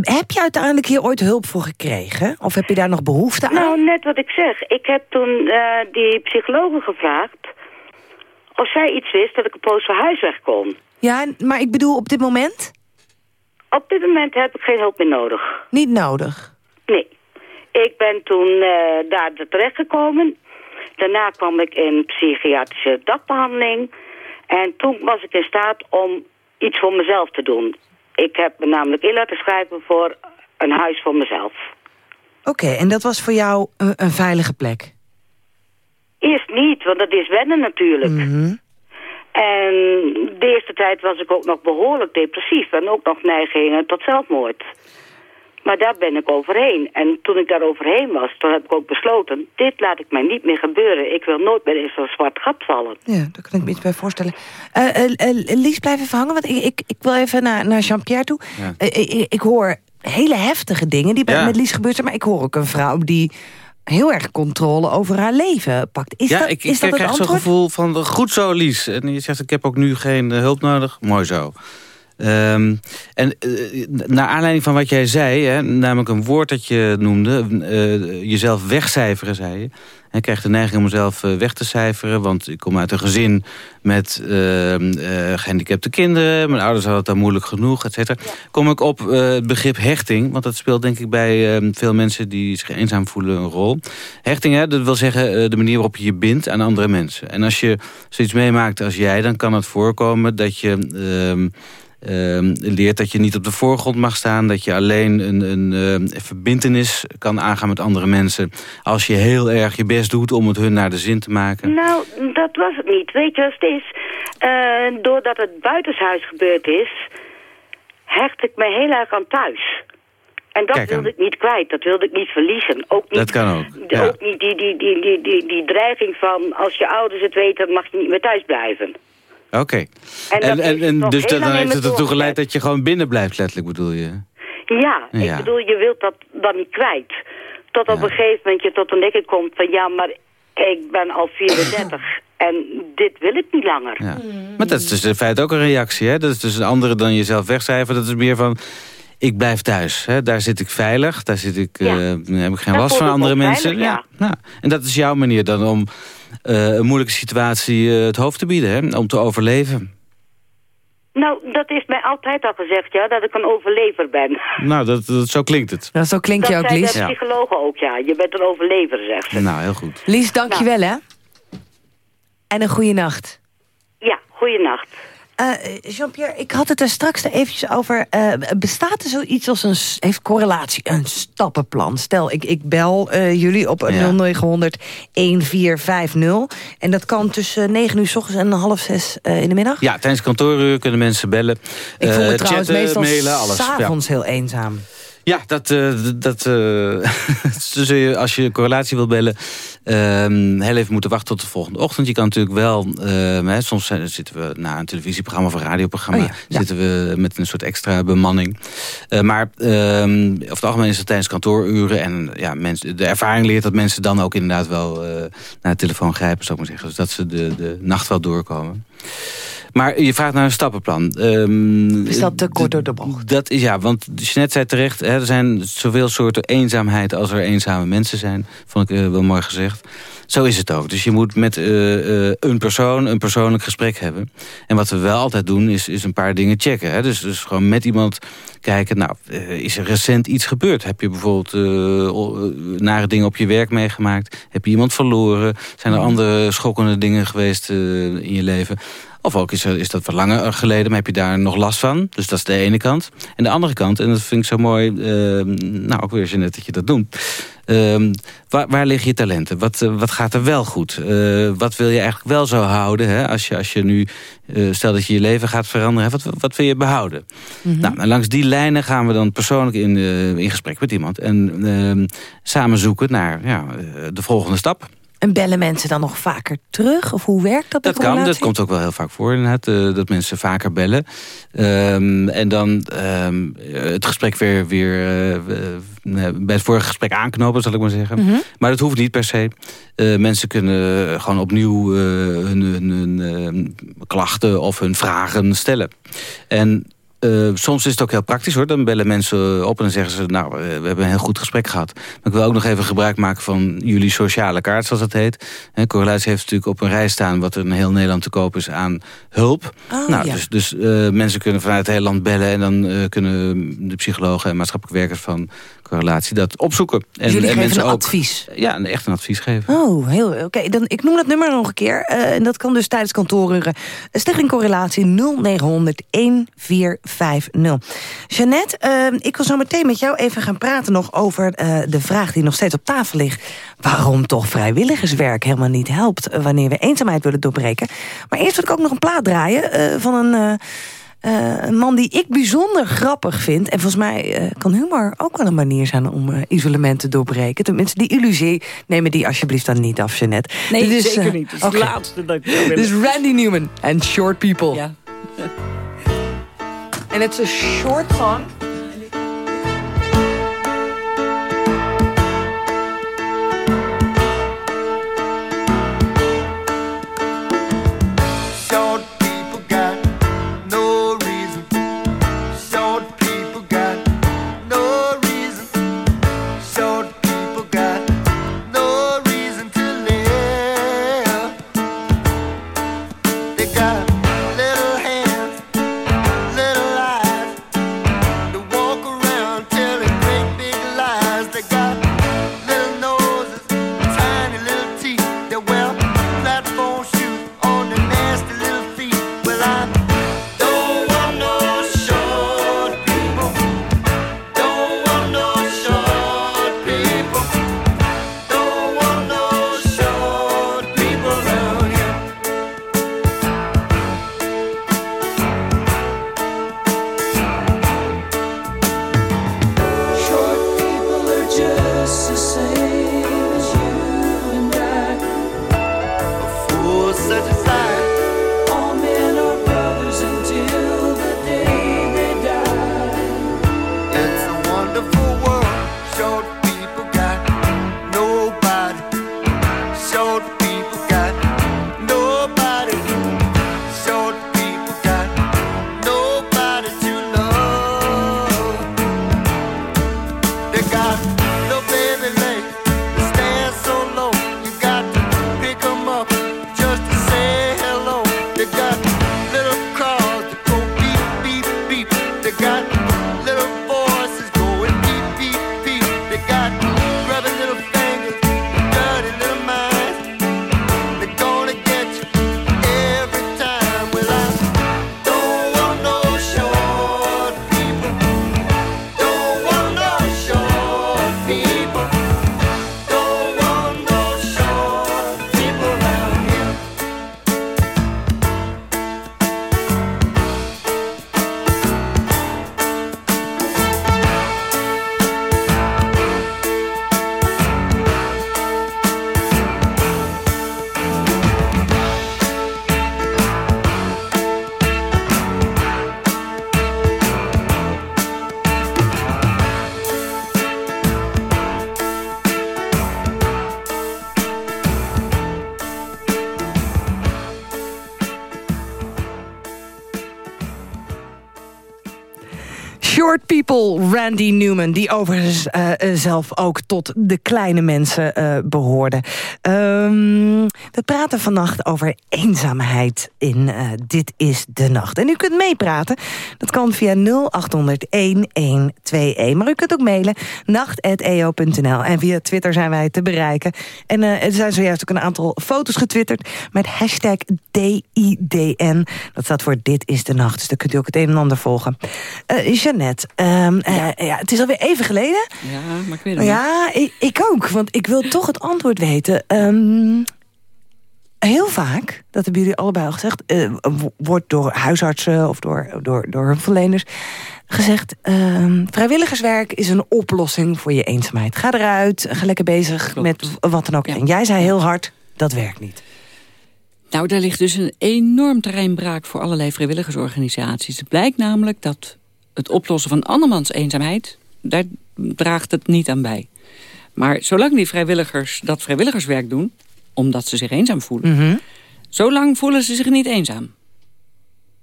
S3: heb je uiteindelijk hier ooit hulp voor gekregen? Of heb je daar nog behoefte aan?
S9: Nou, net wat ik zeg. Ik heb toen eh, die psychologen gevraagd of zij iets wist dat ik een poos van huis weg kon.
S3: Ja, maar ik bedoel op dit moment?
S9: Op dit moment heb ik geen hulp meer nodig.
S3: Niet nodig.
S9: Nee. Ik ben toen eh, daar terechtgekomen. Daarna kwam ik in psychiatrische dagbehandeling. En toen was ik in staat om iets voor mezelf te doen. Ik heb me namelijk in laten schrijven voor een huis voor mezelf.
S3: Oké, en dat was voor jou een, een veilige plek?
S9: Eerst niet, want dat is wennen natuurlijk.
S3: Mhm.
S9: En de eerste tijd was ik ook nog behoorlijk depressief. En ook nog neigingen tot zelfmoord. Maar daar ben ik overheen. En toen ik daar overheen was, toen heb ik ook besloten... dit laat ik mij niet meer gebeuren. Ik wil nooit meer in zo'n zwart gat vallen.
S3: Ja, daar kan ik me iets bij voorstellen. Eh, eh, eh, Lies, blijf even hangen, want ik, ik, ik wil even naar, naar Jean-Pierre toe.
S4: Ja.
S3: Eh, ik, ik hoor hele heftige dingen die bij,
S4: Ja.
S3: met Lies gebeurd zijn... maar ik hoor ook een vrouw die heel erg controle over haar leven pakt. Is
S4: ja,
S3: dat,
S4: ik,
S3: is
S4: ik
S3: dat het
S4: krijg zo'n gevoel van goed zo, Lies. En je zegt, ik heb ook nu geen hulp nodig. Mooi zo. Ehm, en eh, naar aanleiding van wat jij zei, hè, namelijk een woord dat je noemde, eh, jezelf wegcijferen, zei je. En ik krijg de neiging om mezelf eh, weg te cijferen, want ik kom uit een gezin met ehm, eh, gehandicapte kinderen. Mijn ouders hadden het daar moeilijk genoeg, et cetera. Kom ik op het begrip hechting, want dat speelt denk ik bij ehm, veel mensen die zich eenzaam voelen een rol. Hechting, hè, dat wil zeggen de manier waarop je je bindt aan andere mensen. En als je zoiets meemaakt als jij, dan kan het voorkomen dat je... ehm, leert dat je niet op de voorgrond mag staan. Dat je alleen een, een eh, verbintenis kan aangaan met andere mensen. Als je heel erg je best doet om het hun naar de zin te maken.
S9: Nou, dat was het niet. Weet je wat het is? Eh, doordat het buitenshuis gebeurd is... hecht ik me heel erg aan thuis. En dat wilde ik niet kwijt. Dat wilde ik niet verliezen. Ook niet,
S4: Dat kan ook, ja.
S9: Ook niet die, die, die, die, die, die dreiging van... als je ouders het weten, mag je niet meer thuis blijven.
S4: Oké.
S9: En
S4: En,
S9: dat
S4: en, dus dat, dan heeft het ertoe geleid dat je gewoon binnen blijft, letterlijk bedoel je?
S9: Ja,
S4: Ja.
S9: ik bedoel, je wilt dat dan niet kwijt. Tot op een gegeven moment je tot een dikke komt van... ja, maar ik ben al 34 en dit wil ik niet langer.
S4: Ja. Maar dat is dus in feite ook een reactie. Hè? Dat is dus een andere dan jezelf wegcijferen. Dat is meer van, ik blijf thuis. Hè? Daar zit ik veilig. Daar, zit ik,
S9: Ja.
S4: eh, heb ik geen
S9: Daar
S4: last van andere mensen.
S9: veilig, ja.
S4: Ja. En dat is jouw manier dan om een moeilijke situatie eh, het hoofd te bieden. Hè? Om te overleven.
S9: Nou, dat is mij altijd al gezegd, ja, dat ik een overlever ben.
S4: Nou, dat, dat, zo klinkt het.
S3: Nou, zo klinkt je
S9: dat
S3: ook, Lies.
S9: de
S4: Ja.
S9: psychologen ook, ja. Je bent een overlever, zegt ze.
S4: Nou, heel goed.
S3: Lies, dank je wel, hè? En een goede nacht.
S9: Ja, goeienacht.
S3: Eh, Jean-Pierre, ik had het er straks eventjes over. Eh, bestaat er zoiets als een heeft correlatie, een stappenplan? Stel, ik, ik bel eh, jullie op
S4: Ja.
S3: 0900 1450. En dat kan tussen 9 uur s ochtends en half zes in de middag?
S4: Ja, tijdens kantooruur kunnen mensen bellen.
S3: Ik voel me trouwens
S4: chatten,
S3: meestal
S4: mailen, alles. Ja.
S3: s'avonds heel eenzaam.
S4: Ja, dat, eh, dat, eh, dus je, als je correlatie wil bellen, ehm, heel even moeten wachten tot de volgende ochtend. Je kan natuurlijk wel, ehm, hè, soms zijn- zitten we na een televisieprogramma of een radioprogramma,
S3: Oh ja, ja.
S4: zitten we met een soort extra bemanning. Eh, maar ehm, over het algemeen is het tijdens kantooruren en ja, mensen, de ervaring leert dat mensen dan ook inderdaad wel naar de telefoon grijpen, zou ik maar zeggen. Dus dat ze de, de nacht wel doorkomen. Maar je vraagt naar een stappenplan. Ehm,
S3: Is dat te kort door de bocht?
S4: Dat is ja, want Jeanette zei terecht... Hè, er zijn zoveel soorten eenzaamheid als er eenzame mensen zijn. Vond ik eh, wel mooi gezegd. Zo is het ook. Dus je moet met eh, eh, een persoon een persoonlijk gesprek hebben. En wat we wel altijd doen, is, is een paar dingen checken. Hè. Dus, dus gewoon met iemand kijken... nou, eh, is er recent iets gebeurd? Heb je bijvoorbeeld nare dingen op je werk meegemaakt? Heb je iemand verloren? Zijn er andere schokkende dingen geweest in je leven? Of ook is, er, is dat wat langer geleden, maar heb je daar nog last van? Dus dat is de ene kant. En de andere kant, en dat vind ik zo mooi... ehm, nou, ook weer net dat je dat doet. Ehm, waar, waar liggen je talenten? Wat, eh, wat gaat er wel goed? Eh, wat wil je eigenlijk wel zo houden? Hè? Als, je, als je nu, eh, stel dat je je leven gaat veranderen... Hè? Wat, wat wil je behouden? Nou, en langs die lijnen gaan we dan persoonlijk in, in gesprek met iemand... en ehm, samen zoeken naar ja, de volgende stap.
S3: En bellen mensen dan nog vaker terug? Of hoe werkt dat?
S4: Dat kan, dat komt ook wel heel vaak voor inderdaad, eh, dat mensen vaker bellen. Ehm, en dan ehm, het gesprek weer, weer eh, bij het vorige gesprek aanknopen, zal ik maar zeggen.
S3: Mhm.
S4: Maar dat hoeft niet per se. Mensen kunnen gewoon opnieuw hun, hun, hun, eh, klachten of hun vragen stellen. En eh, soms is het ook heel praktisch hoor. Dan bellen mensen op en dan zeggen ze... nou, eh, we hebben een heel goed gesprek gehad. Maar ik wil ook nog even gebruik maken van jullie sociale kaart, zoals dat heet. Hè, Correlatie heeft natuurlijk op een rij staan... wat er in heel Nederland te koop is aan hulp.
S3: Oh,
S4: nou,
S3: ja.
S4: Dus, dus eh, mensen kunnen vanuit het hele land bellen... en dan kunnen de psychologen en maatschappelijk werkers van Correlatie dat opzoeken. En,
S3: Jullie
S4: en mensen
S3: een
S4: ook,
S3: advies.
S4: Ja, echt een advies geven.
S3: Oh, heel oké. Dan Ik noem dat nummer nog een keer. eh, en dat kan dus tijdens kantooruren. Stichting Correlatie 0900 1450. Jeannette, eh, ik wil zo meteen met jou even gaan praten nog over eh, de vraag die nog steeds op tafel ligt. Waarom toch vrijwilligerswerk helemaal niet helpt wanneer we eenzaamheid willen doorbreken. Maar eerst wil ik ook nog een plaat draaien van een... eh, een man die ik bijzonder grappig vind. En volgens mij eh, kan humor ook wel een manier zijn om eh, isolement te doorbreken. Tenminste, die illusie nemen die alsjeblieft dan niet af, Jeannette.
S5: Nee, zeker niet. Is het laatste dat ik zou
S3: Dit is. Randy Newman en Short People.
S5: Ja.
S3: En het is een short song. Newman... die overigens eh, zelf ook tot de kleine mensen eh, behoorde. Ehm, we praten vannacht over eenzaamheid in Dit is de Nacht. En u kunt meepraten. Dat kan via 0800-1121. Maar u kunt ook mailen nacht.eo.nl. En via Twitter zijn wij te bereiken. En er zijn zojuist ook een aantal foto's getwitterd... met hashtag DIDN. Dat staat voor Dit is de Nacht. Dus daar kunt u ook het een en ander volgen. Jeannette, ehm, eh, ja. Het is alweer even geleden.
S5: Ja, maar ik weet het niet.
S3: Ja, ik, ik ook. Want ik wil toch het antwoord weten. Ehm, heel vaak, dat hebben jullie allebei al gezegd... eh, wordt door huisartsen of door, door, door hulpverleners gezegd... ehm, vrijwilligerswerk is een oplossing voor je eenzaamheid. Ga eruit, ga lekker bezig
S5: Klopt.
S3: met wat dan ook.
S5: Ja.
S3: En jij zei heel hard, dat werkt niet.
S5: Nou, daar ligt dus een enorm terreinbraak voor allerlei vrijwilligersorganisaties. Het blijkt namelijk dat het oplossen van andermans eenzaamheid... daar draagt het niet aan bij. Maar zolang die vrijwilligers dat vrijwilligerswerk doen... omdat ze zich eenzaam voelen...
S3: Mhm.
S5: zolang voelen ze zich niet eenzaam.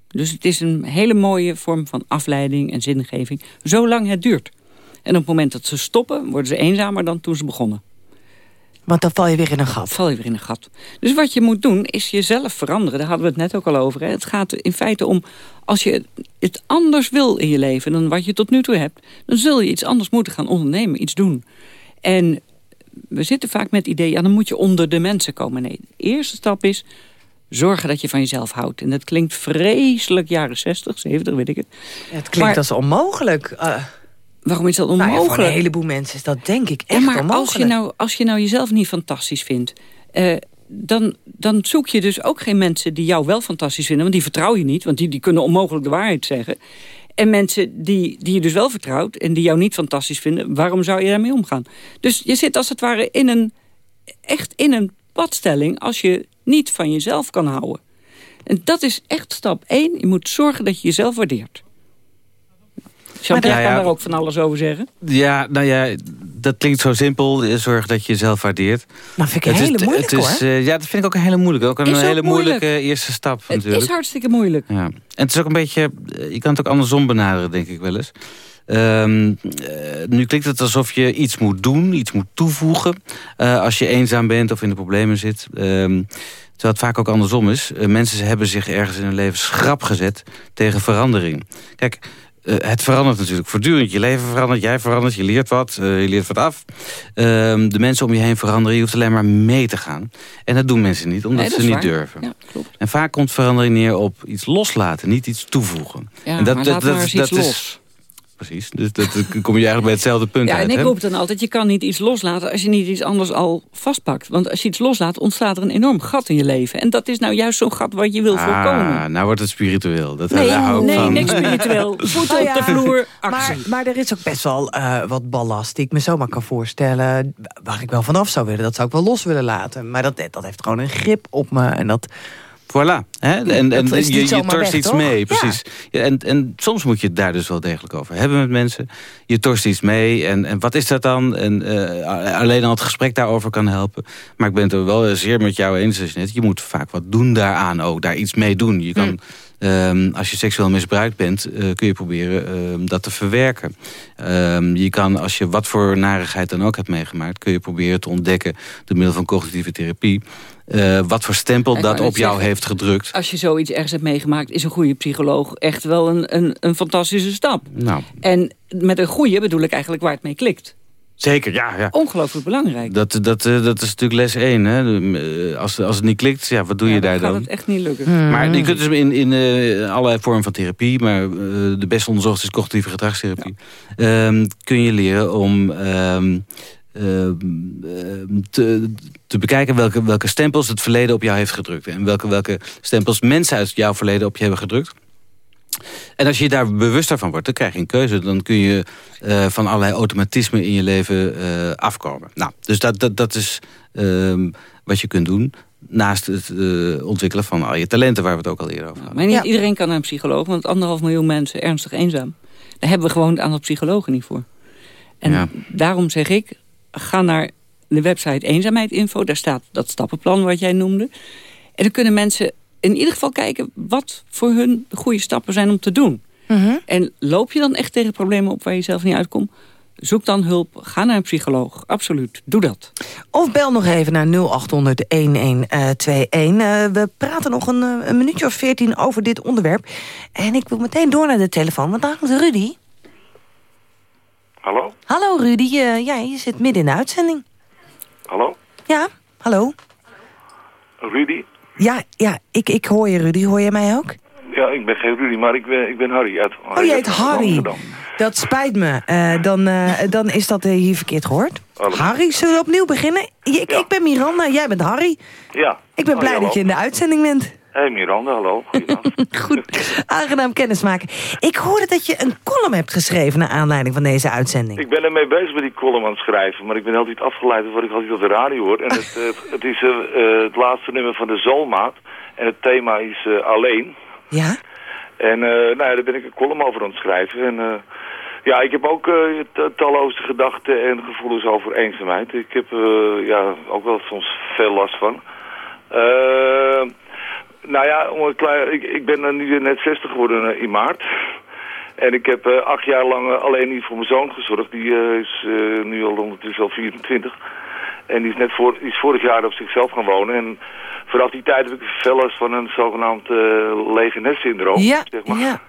S5: Dus het is een hele mooie vorm van afleiding en zingeving... zolang het duurt. En op het moment dat ze stoppen, worden ze eenzamer dan toen ze begonnen.
S3: Want dan val je weer in een gat.
S5: val je weer in een gat. Dus wat je moet doen, is jezelf veranderen. Daar hadden we het net ook al over. Hè. Het gaat in feite om, als je het anders wil in je leven... dan wat je tot nu toe hebt... dan zul je iets anders moeten gaan ondernemen, iets doen. En we zitten vaak met het idee... ja, dan moet je onder de mensen komen. Nee, de eerste stap is zorgen dat je van jezelf houdt. En dat klinkt vreselijk jaren 60, 70, weet ik het.
S3: Het klinkt
S5: Maar-
S3: als onmogelijk. Eh,
S5: Waarom is dat
S3: nou ja,
S5: onmogelijk?
S3: voor een heleboel mensen is dat denk ik
S5: Ja,
S3: echt
S5: maar
S3: onmogelijk.
S5: als je, nou, als je nou jezelf niet fantastisch vindt... eh, dan, dan zoek je dus ook geen mensen die jou wel fantastisch vinden... want die vertrouw je niet, want die, die kunnen onmogelijk de waarheid zeggen. En mensen die, die je dus wel vertrouwt en die jou niet fantastisch vinden... waarom zou je daarmee omgaan? Dus je zit als het ware in een, echt in een padstelling... als je niet van jezelf kan houden. En dat is echt stap één. Je moet zorgen dat je jezelf waardeert. Chantal
S4: Ja, ja.
S5: kan daar ook van alles over zeggen.
S4: Ja, nou ja, dat klinkt zo simpel. Zorg dat je jezelf waardeert.
S3: Nou, vind ik een
S4: Het is-
S3: hele moeilijk
S4: het is,
S3: hoor.
S4: eh, ja, dat vind ik ook een hele moeilijke. Ook een
S5: Is
S4: hele moeilijke
S5: moeilijk.
S4: eerste stap
S5: Het
S4: natuurlijk.
S5: is hartstikke moeilijk.
S4: Ja. En het is ook een beetje, eh, je kan het ook andersom benaderen, denk ik wel eens. Ehm, eh, nu klinkt het alsof je iets moet doen, iets moet toevoegen... als je eenzaam bent of in de problemen zit. Ehm, terwijl het vaak ook andersom is. Mensen hebben zich ergens in hun leven schrap gezet tegen verandering. Kijk, eh, het verandert natuurlijk voortdurend. Je leven verandert, jij verandert, je leert wat, eh, je leert wat af. Ehm, de mensen om je heen veranderen, je hoeft alleen maar mee te gaan. En dat doen mensen niet, omdat
S5: Nee, dat
S4: ze niet
S5: waar.
S4: durven.
S5: Ja, klopt.
S4: En vaak komt verandering neer op iets loslaten, niet iets toevoegen.
S5: Ja,
S4: en
S5: laat maar eens iets
S4: is-
S5: los.
S4: Precies, dus dat, dan kom je eigenlijk bij hetzelfde punt
S5: Ja,
S4: uit.
S5: en ik roep dan altijd, je kan niet iets loslaten als je niet iets anders al vastpakt. Want als je iets loslaat, ontstaat er een enorm gat in je leven. En dat is nou juist zo'n gat wat je wil
S4: Ah,
S5: voorkomen.
S4: nou wordt het spiritueel. Dat,
S5: Nee,
S4: hou ik
S5: nee,
S4: van.
S5: niks spiritueel. Voeten
S3: Nou
S5: op de
S3: ja,
S5: vloer, actie.
S3: Maar, maar er is ook best wel eh, wat ballast die ik me zomaar kan voorstellen... waar ik wel vanaf zou willen. Dat zou ik wel los willen laten. Maar dat, dat heeft gewoon een grip op me. En dat,
S4: Voilà. Hè? En, en je, je
S3: weg,
S4: iets
S3: toch?
S4: mee, precies. Ja, en, en soms moet je het daar dus wel degelijk over hebben met mensen. Je torst iets mee en, en wat is dat dan? En eh, alleen al het gesprek daarover kan helpen. Maar ik ben het er wel zeer met jou eens, Jeanette. Je moet vaak wat doen daaraan ook, daar iets mee doen. Je kan... ehm, als je seksueel misbruikt bent, eh, kun je proberen ehm, dat te verwerken. Ehm, je kan, als je wat voor narigheid dan ook hebt meegemaakt... kun je proberen te ontdekken, door middel van cognitieve therapie... eh, wat voor stempel dat op jou
S5: zeggen,
S4: heeft gedrukt.
S5: Als je zoiets ergens hebt meegemaakt, is een goede psycholoog echt wel een, een, een fantastische stap.
S4: Nou,
S5: En met een goede bedoel ik eigenlijk waar het mee klikt.
S4: zeker, ja. ja.
S5: Ongelooflijk belangrijk.
S4: Dat, dat, eh, dat is natuurlijk les 1. Hè. Eh, Als, als het niet klikt, ja, wat doe je daar
S5: dan gaat
S4: dan?
S5: het echt niet lukken.
S4: Maar je kunt dus in, in eh, allerlei vormen van therapie... maar de best onderzocht is cognitieve gedragstherapie... ehm, kun je leren om ehm, te, te bekijken... Welke, welke stempels het verleden op jou heeft gedrukt. En welke, welke stempels mensen uit jouw verleden op je hebben gedrukt. En als je daar bewuster van wordt, dan krijg je een keuze. Dan kun je eh, van allerlei automatismen in je leven eh, afkomen. Nou, dus dat, dat, dat is ehm, wat je kunt doen. Naast het eh, ontwikkelen van al je talenten, waar we het ook al eerder over hadden.
S5: Maar niet
S3: Ja.
S5: iedereen kan naar een psycholoog, want anderhalf miljoen mensen ernstig eenzaam. Daar hebben we gewoon een aantal psychologen niet voor. En
S4: Ja.
S5: daarom zeg ik, ga naar de website Eenzaamheidinfo. Daar staat dat stappenplan wat jij noemde. En dan kunnen mensen in ieder geval kijken wat voor hun de goede stappen zijn om te doen.
S3: Mhm.
S5: En loop je dan echt tegen problemen op waar je zelf niet uitkomt... zoek dan hulp, ga naar een psycholoog. Absoluut, doe dat.
S3: Of bel nog even naar 0800-1121. Eh, we praten nog een, eh, een minuutje of veertien over dit onderwerp. En ik wil meteen door naar de telefoon, want daar is Rudy.
S10: Hallo?
S3: Hallo Rudy, eh, ja, je zit midden in de uitzending.
S10: Hallo?
S3: Ja, hallo?
S10: Rudy?
S3: Ja, ja ik, ik hoor je Rudy, hoor je mij ook?
S10: Ja, ik ben geen Rudy, maar ik ben, ik ben Harry uit
S3: Oh, je heet Harry.
S10: Amsterdam.
S3: Dat spijt me. Eh, dan, eh, dan is dat hier verkeerd gehoord.
S10: Hallo.
S3: Harry, zullen we opnieuw beginnen? Ik,
S10: Ja.
S3: ik ben Miranda, jij bent Harry.
S10: Ja.
S3: Ik ben
S10: Oh,
S3: blij
S10: ja,
S3: dat je in de uitzending bent.
S10: Hé Miranda, hallo.
S3: Goed, aangenaam kennismaken. Ik hoorde dat je een column hebt geschreven... naar aanleiding van deze uitzending.
S10: ik ben ermee bezig met die column aan het schrijven, maar ik ben altijd afgeleid door wat ik altijd op de radio hoor. En het, eh, het is eh, eh, het laatste nummer van de Zalmaat en het thema is Alleen.
S3: Ja?
S10: En nou ja, daar ben ik een column over aan het schrijven. En ja, ik heb ook talloze gedachten en gevoelens over eenzaamheid. Ik heb ja, ook wel soms veel last van. Eh, nou ja, om een klein, ik, ik ben nu net 60 geworden eh, in maart. En ik heb eh, acht jaar lang eh, alleen niet voor mijn zoon gezorgd. Die is nu al ondertussen al 24. En die is net voor, die is vorig jaar op zichzelf gaan wonen. En vanaf die tijd heb ik last van een zogenaamd uh, lege nestsyndroom.
S3: Ja,
S10: zeg maar.
S3: ja.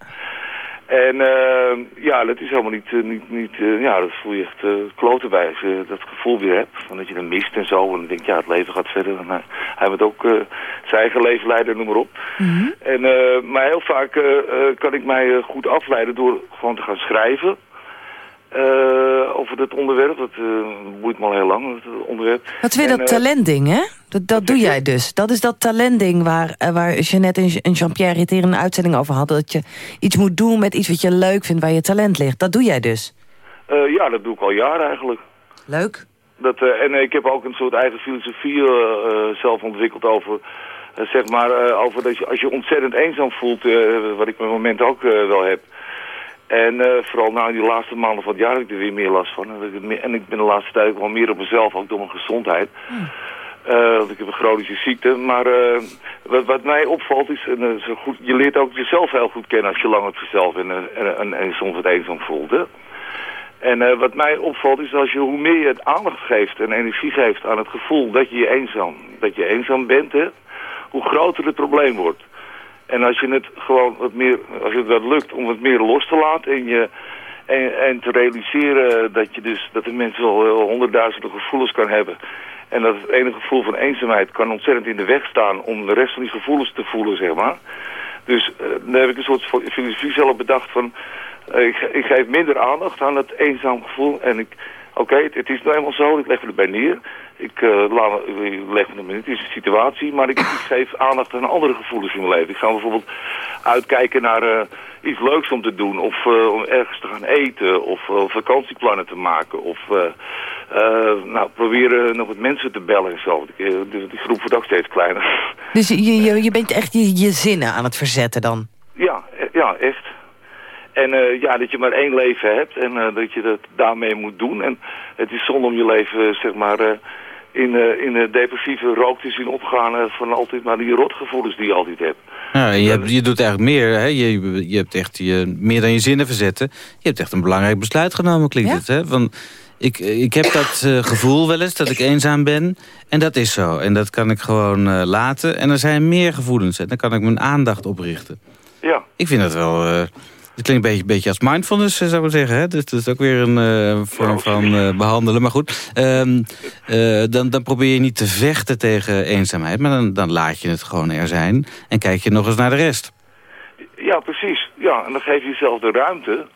S10: En eh, ja, dat is helemaal niet, eh, niet, niet eh, ja, dat voel je echt eh kloten bij als je dat gevoel weer hebt. Van dat je dan mist en zo. En dan denk je, ja, het leven gaat verder. En, hij moet ook zijn eigen leven leiden, noem maar op. En, eh, maar heel vaak kan ik mij goed afleiden door gewoon te gaan schrijven. Eh, over dat onderwerp. Dat eh, boeit me al heel lang, dat onderwerp.
S3: Wat
S10: En,
S3: dat
S10: eh,
S3: talentding, hè? Dat, dat doe jij dus. Dat is dat talentding waar, waar Jeannette en, en Jean-Pierre het hier in een uitzending over hadden. Dat je iets moet doen met iets wat je leuk vindt, waar je talent ligt. Dat doe jij dus.
S10: ja, dat doe ik al jaren eigenlijk.
S3: Leuk.
S10: Dat, en ik heb ook een soort eigen filosofie zelf ontwikkeld over, zeg maar, over dat je, als je ontzettend eenzaam voelt, wat ik op het moment ook wel heb. En eh, vooral nou in die laatste maanden van het jaar heb ik er weer meer last van. En, ik, het ben de laatste tijd ook wel meer op mezelf, ook door mijn gezondheid. Eh, want ik heb een chronische ziekte. Maar eh, wat, wat mij opvalt is, en, zo goed, je leert ook jezelf heel goed kennen als je lang op jezelf en, en, en, en soms wat eenzaam voelt. Hè? En wat mij opvalt is als je hoe meer je het aandacht geeft en energie geeft aan het gevoel dat je, je eenzaam, dat je eenzaam bent, hè, hoe groter het probleem wordt. En als je het gewoon wat meer, als het lukt om het meer los te laten en je en, en te realiseren dat je dus dat de mens wel eh, honderdduizenden gevoelens kan hebben. En dat het ene gevoel van eenzaamheid kan ontzettend in de weg staan om de rest van die gevoelens te voelen, zeg maar. Dus eh, daar heb ik een soort filosofie zelf bedacht van... eh, ik, ik geef minder aandacht aan het eenzaam gevoel. En ik, oké, het, het is nou eenmaal zo, ik leg me erbij neer. Ik, eh, laat, ik leg me erbij neer, het is een situatie. Maar ik, ik geef aandacht aan andere gevoelens in mijn leven. Ik ga bijvoorbeeld uitkijken naar eh, iets leuks om te doen. Of eh, om ergens te gaan eten. Of vakantieplannen te maken. Of nou, proberen nog wat mensen te bellen en zo. Die, eh, die, groep wordt ook steeds kleiner.
S3: Dus je, je, je bent echt je, je zinnen aan het verzetten dan.
S10: Ja, ja, echt. En eh, ja, dat je maar één leven hebt en eh, dat je dat daarmee moet doen. En het is zonde om je leven, eh, zeg maar, eh, in, eh, in eh, depressieve rook te zien opgaan van altijd maar die rotgevoelens die je altijd hebt.
S4: Ja, je, hebt, je doet eigenlijk meer. Hè? Je, je hebt echt je, meer dan je zinnen verzetten. Je hebt echt een belangrijk besluit genomen, klinkt
S3: Ja?
S4: het. Hè? Van, ik, ik heb dat eh, gevoel wel eens dat ik eenzaam ben. En dat is zo. En dat kan ik gewoon eh, laten. En er zijn meer gevoelens. En dan kan ik mijn aandacht oprichten.
S10: Ja,
S4: Ik vind dat wel... het klinkt een beetje, beetje als mindfulness, eh, zou ik zeggen. Hè? Dus dat is ook weer een eh, vorm van eh, behandelen. Maar goed, ehm, eh, dan, dan probeer je niet te vechten tegen eenzaamheid. Maar dan, dan laat je het gewoon er zijn. En kijk je nog eens naar de rest.
S10: ja, precies. Ja, en dan geef je jezelf de ruimte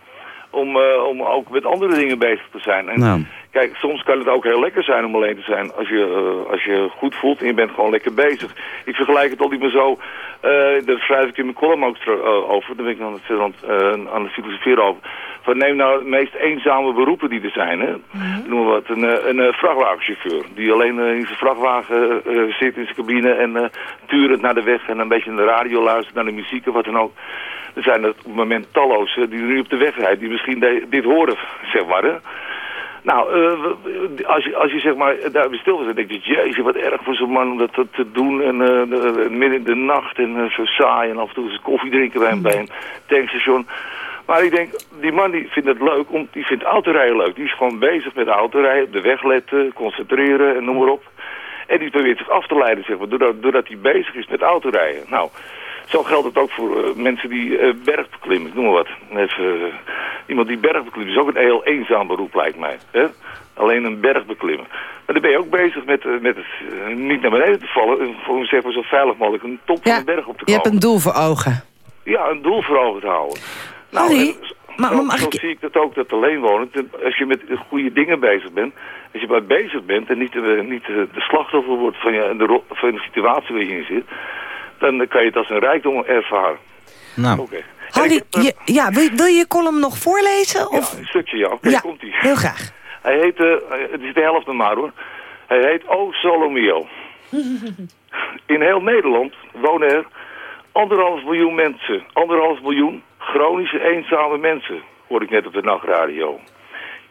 S10: om, om ook met andere dingen bezig te zijn. En
S4: Nou.
S10: Kijk, soms kan het ook heel lekker zijn om alleen te zijn als je, eh, als je goed voelt en je bent gewoon lekker bezig. Ik vergelijk het altijd maar zo, eh daar schrijf ik in mijn column ook eh, over, daar ben ik aan het, aan het, aan het filosoferen over. Van neem nou de meest eenzame beroepen die er zijn, hè. Noem maar wat, een, een vrachtwagenchauffeur die alleen in zijn vrachtwagen zit in zijn cabine en turend naar de weg en een beetje naar de radio luistert, naar de muziek of wat dan ook. Er zijn er op het moment talloze die nu op de weg rijden, die misschien de- dit horen, zeg maar, hè. Nou, eh, als, je, als je zeg maar daar bij stil was, dan denk je, jezus, wat erg voor zo'n man om dat te, doen. En eh, de- de- midden in de nacht en eh, zo saai en af en toe eens koffie drinken bij, een- tankstation. Maar ik denk, die man die vindt het leuk, om, die vindt autorijden leuk. Die is gewoon bezig met autorijden, op de weg letten, concentreren en noem maar op. En die probeert zich af te leiden, zeg maar, doordat, doordat hij bezig is met autorijden. Nou, zo geldt het ook voor mensen die eh berg beklimmen, ik noem maar wat. Even, iemand die berg beklimt is ook een heel eenzaam beroep, lijkt mij. Hè? Alleen een berg beklimmen. Maar dan ben je ook bezig met, eh, met het eh, niet naar beneden te vallen. en Voor zeg maar, zo veilig mogelijk een top van de berg op te
S3: je
S10: komen.
S3: hebt een doel voor ogen.
S10: Ja, een doel voor ogen te houden. Nou, en
S3: maar-
S10: zo,
S3: maar mag
S10: zo
S3: ik-
S10: zie ik dat ook, dat alleenwonend. Als je met goede dingen bezig bent, als je maar bezig bent en niet, de, niet de, de slachtoffer wordt van, je, de, van de situatie waar je in zit, dan kan je het als een rijkdom ervaren.
S4: Nou,
S10: Oké.
S3: Harry,
S10: heb, eh,
S3: je, ja, wil, wil je je column nog voorlezen?
S10: ja,
S3: Of?
S10: een stukje, ja. Oké,
S3: Ja,
S10: komt ie.
S3: heel graag.
S10: Hij heet, eh, het is de helft nog maar hoor. Hij heet O Solomio. In heel Nederland wonen er anderhalf miljoen mensen. Anderhalf miljoen chronische eenzame mensen, hoorde ik net op de nachtradio.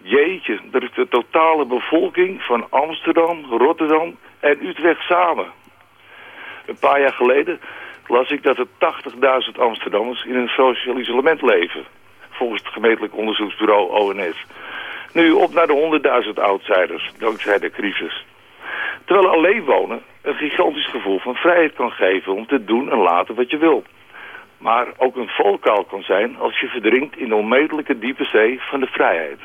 S10: Jeetje, dat is de totale bevolking van Amsterdam, Rotterdam en Utrecht samen. Een paar jaar geleden las ik dat er 80.000 Amsterdammers in een sociaal isolement leven. Volgens het gemeentelijk onderzoeksbureau ONS. Nu op naar de 100.000 outsiders, dankzij de crisis. Terwijl alleen wonen een gigantisch gevoel van vrijheid kan geven om te doen en laten wat je wil. Maar ook een valkuil kan zijn als je verdrinkt in de onmetelijke diepe zee van de vrijheid.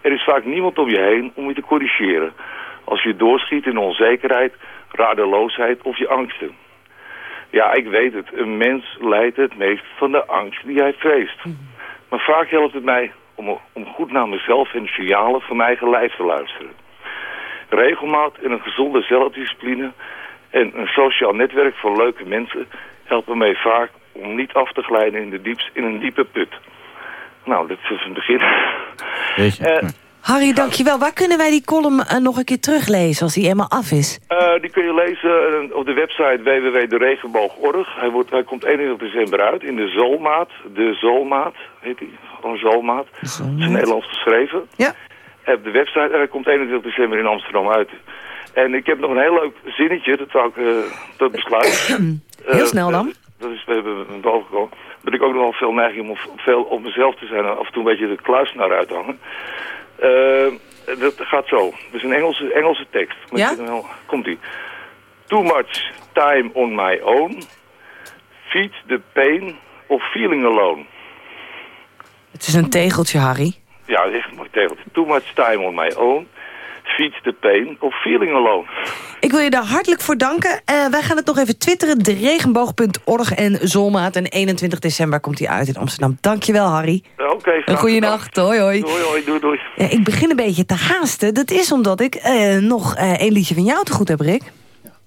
S10: Er is vaak niemand om je heen om je te corrigeren. Als je doorschiet in onzekerheid, radeloosheid of je angsten. Ja, ik weet het. Een mens lijdt het meest van de angst die hij vreest. Maar vaak helpt het mij om, om goed naar mezelf en de signalen van mijn eigen lijf te luisteren. Regelmaat en een gezonde zelfdiscipline en een sociaal netwerk van leuke mensen helpen mij vaak om niet af te glijden in, de dieps, in een diepe put. Nou, dat is een begin.
S4: weet je.
S10: Eh,
S3: Harry, dankjewel. Waar kunnen wij die column eh, nog een keer teruglezen als die helemaal af is?
S10: Eh, die kun je lezen eh, op de website www.deregenboog.org. Hij, wordt, hij komt 21 december uit in de Zolmaat. De Zolmaat heet hij. Gewoon Zolmaat. Het is Nederlands geschreven.
S3: Ja.
S10: Op de website. En hij komt 21 december in Amsterdam uit. En ik heb nog een heel leuk zinnetje. Dat wou ik eh, tot besluit.
S3: Heel snel dan.
S10: Dat is we hebben boven gekomen. Dat ik ook nog wel veel neiging om veel op mezelf te zijn. En af en toe een beetje de kluisenaar uithangen. Eh, dat gaat zo. Is een Engelse, Engelse tekst.
S3: Ja?
S10: Komt-ie. Too much time on my own feeds the pain of feeling alone.
S3: Het is een tegeltje, Harry.
S10: Ja, dat is echt een mooi tegeltje. Too much time on my own feeds the pain of feeling alone.
S3: Ik wil je daar hartelijk voor danken. Eh, wij gaan het nog even twitteren. Deregenboog.org en Zolmaat. En 21 december komt hij uit in Amsterdam. Dankjewel, Harry.
S10: Oké,
S3: Een
S10: graag
S3: goede nacht. Hoi, hoi.
S10: Doei, hoi, doei, doei.
S3: Ja, ik begin een beetje te haasten. Dat is omdat ik eh, nog eh een liedje van jou te goed heb, Rick.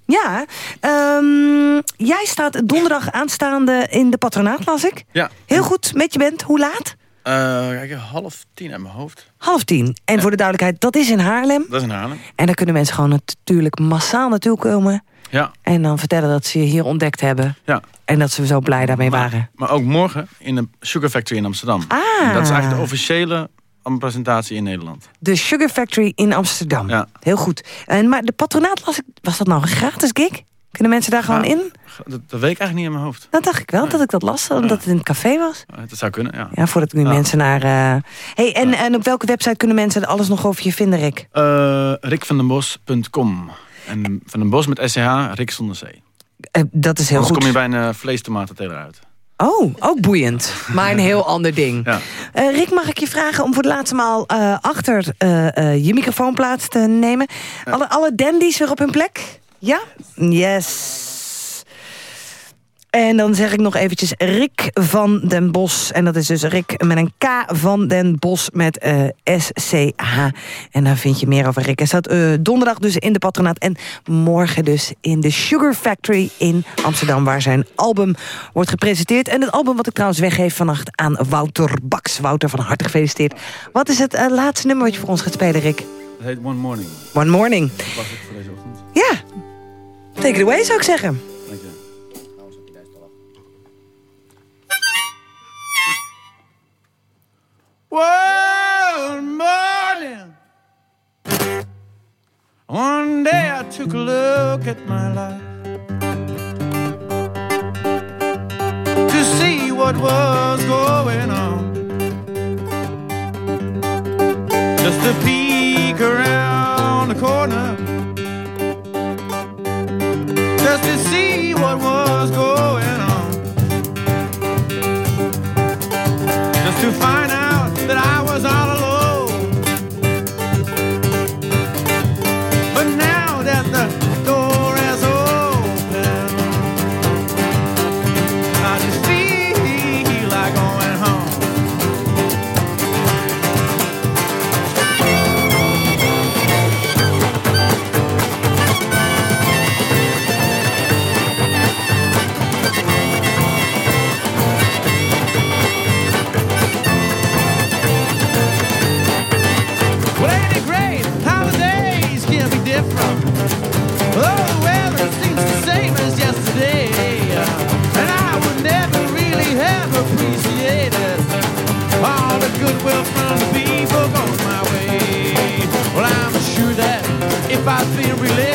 S3: Ja, ehm, jij staat donderdag aanstaande in de patronaat, las ik.
S7: Ja.
S3: Heel goed, met je bent. Hoe laat?
S7: Eh, kijk, half tien uit mijn hoofd.
S3: Half tien. En voor de duidelijkheid, dat is in Haarlem.
S7: Dat is in Haarlem.
S3: En daar kunnen mensen gewoon natuurlijk massaal naartoe komen.
S7: Ja,
S3: En dan vertellen dat ze je hier ontdekt hebben.
S7: ja.
S3: En dat ze zo blij daarmee waren.
S7: Maar ook morgen in de Sugar Factory in Amsterdam.
S3: Ah.
S7: En dat is eigenlijk de officiële presentatie in Nederland.
S3: De Sugar Factory in Amsterdam.
S7: Ja.
S3: Heel goed. En, maar de patronaat, ik, was dat nou een gratis gig? Kunnen mensen daar gewoon in?
S7: Dat, dat weet ik eigenlijk niet in mijn hoofd.
S3: Dat dacht ik wel, dat ik dat las, omdat het in het café was.
S7: Dat zou kunnen, ja.
S3: Ja, voordat nu mensen naar... eh, Hey, en, en op welke website kunnen mensen alles nog over je vinden, Rick?
S7: Eh rickvandenbos.com. En Van den Bos met SCH, Rick zonder C.
S3: Eh, dat is heel
S7: Anders
S3: goed.
S7: kom je bij een uh, vleestomatenteler uit.
S3: Oh, ook boeiend. Maar een heel ander ding.
S7: Ja.
S3: Rick, mag ik je vragen om voor de laatste maal achter je microfoon plaats te nemen? Alle, alle dandies weer op hun plek? Ja? Yes. En dan zeg ik nog eventjes Rick van den Bos. En dat is dus Rick met een K van den Bos met eh S-C-H. En daar vind je meer over Rick. Hij staat eh, donderdag dus in de patronaat. En morgen dus in de Sugar Factory in Amsterdam... waar zijn album wordt gepresenteerd. En het album wat ik trouwens weggeef vannacht aan Wouter Baks. Wouter, van harte gefeliciteerd. Wat is het eh, laatste nummer wat je voor ons gaat spelen, Rick?
S7: Dat heet One Morning.
S3: One Morning.
S7: Dat was het voor deze ochtend.
S3: Ja, Take it away, zou ik zeggen.
S8: One morning. One day I took a look at my life to see what was going on. Just a peek around the corner just to see what was going different. Oh, the weather seems the same as yesterday. And I would never really have appreciated all the goodwill from the people going my way. Well, I'm sure that if I'd been religious,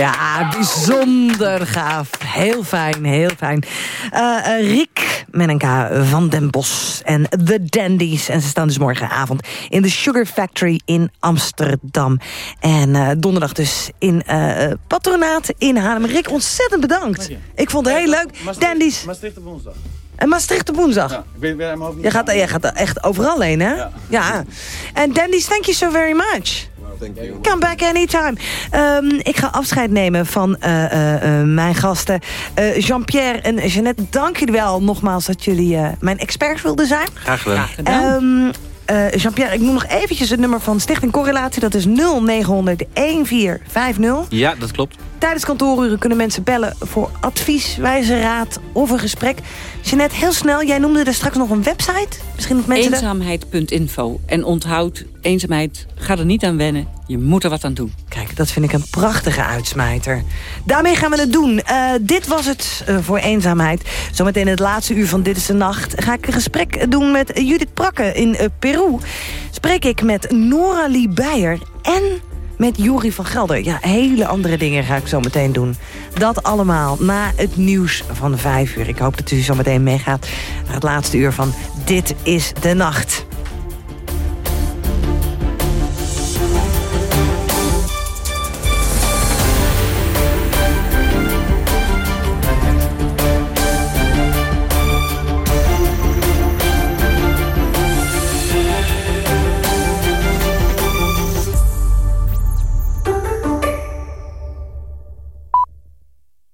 S3: Ja, bijzonder gaaf. Heel fijn, heel fijn. Eh eh, Riek met een K van Den Bos en The Dandies. En ze staan dus morgenavond in de Sugar Factory in Amsterdam. En eh, donderdag dus in Patronaat in Haarlem. Rick, ontzettend bedankt. Ik vond het heel leuk. Dandies.
S7: Maastricht op woensdag.
S3: En Maastricht op woensdag.
S7: Ja, ik weet niet.
S3: Jij gaat, jij gaat echt overal heen, hè? Ja. En Dandies, thank you so very much. Come back anytime. Ehm, ik ga afscheid nemen van eh, eh, eh, mijn gasten. Eh, Jean-Pierre en Jeannette, dank jullie wel nogmaals dat jullie eh, mijn experts wilden zijn.
S4: Graag gedaan.
S3: Ehm, eh, Jean-Pierre, ik noem nog eventjes het nummer van Stichting Correlatie. Dat is 0900 1450.
S4: Ja, dat klopt.
S3: Tijdens kantooruren kunnen mensen bellen voor advies, wijze raad of een gesprek. Jeannette, heel snel, jij noemde er straks nog een website. Misschien dat mensen...
S5: Eenzaamheid.info. En onthoud, eenzaamheid, ga er niet aan wennen. Je moet er wat aan doen.
S3: Kijk, dat vind ik een prachtige uitsmijter. Daarmee gaan we het doen. Eh, dit was het eh, voor eenzaamheid. Zometeen in het laatste uur van Dit is de Nacht... ga ik een gesprek doen met Judith Prakke in eh, Peru. Spreek ik met Nora Lee Beijer en met Jori van Gelder. Ja, hele andere dingen ga ik zo meteen doen. Dat allemaal na het nieuws van vijf uur. Ik hoop dat u zo meteen meegaat naar het laatste uur van Dit is de Nacht.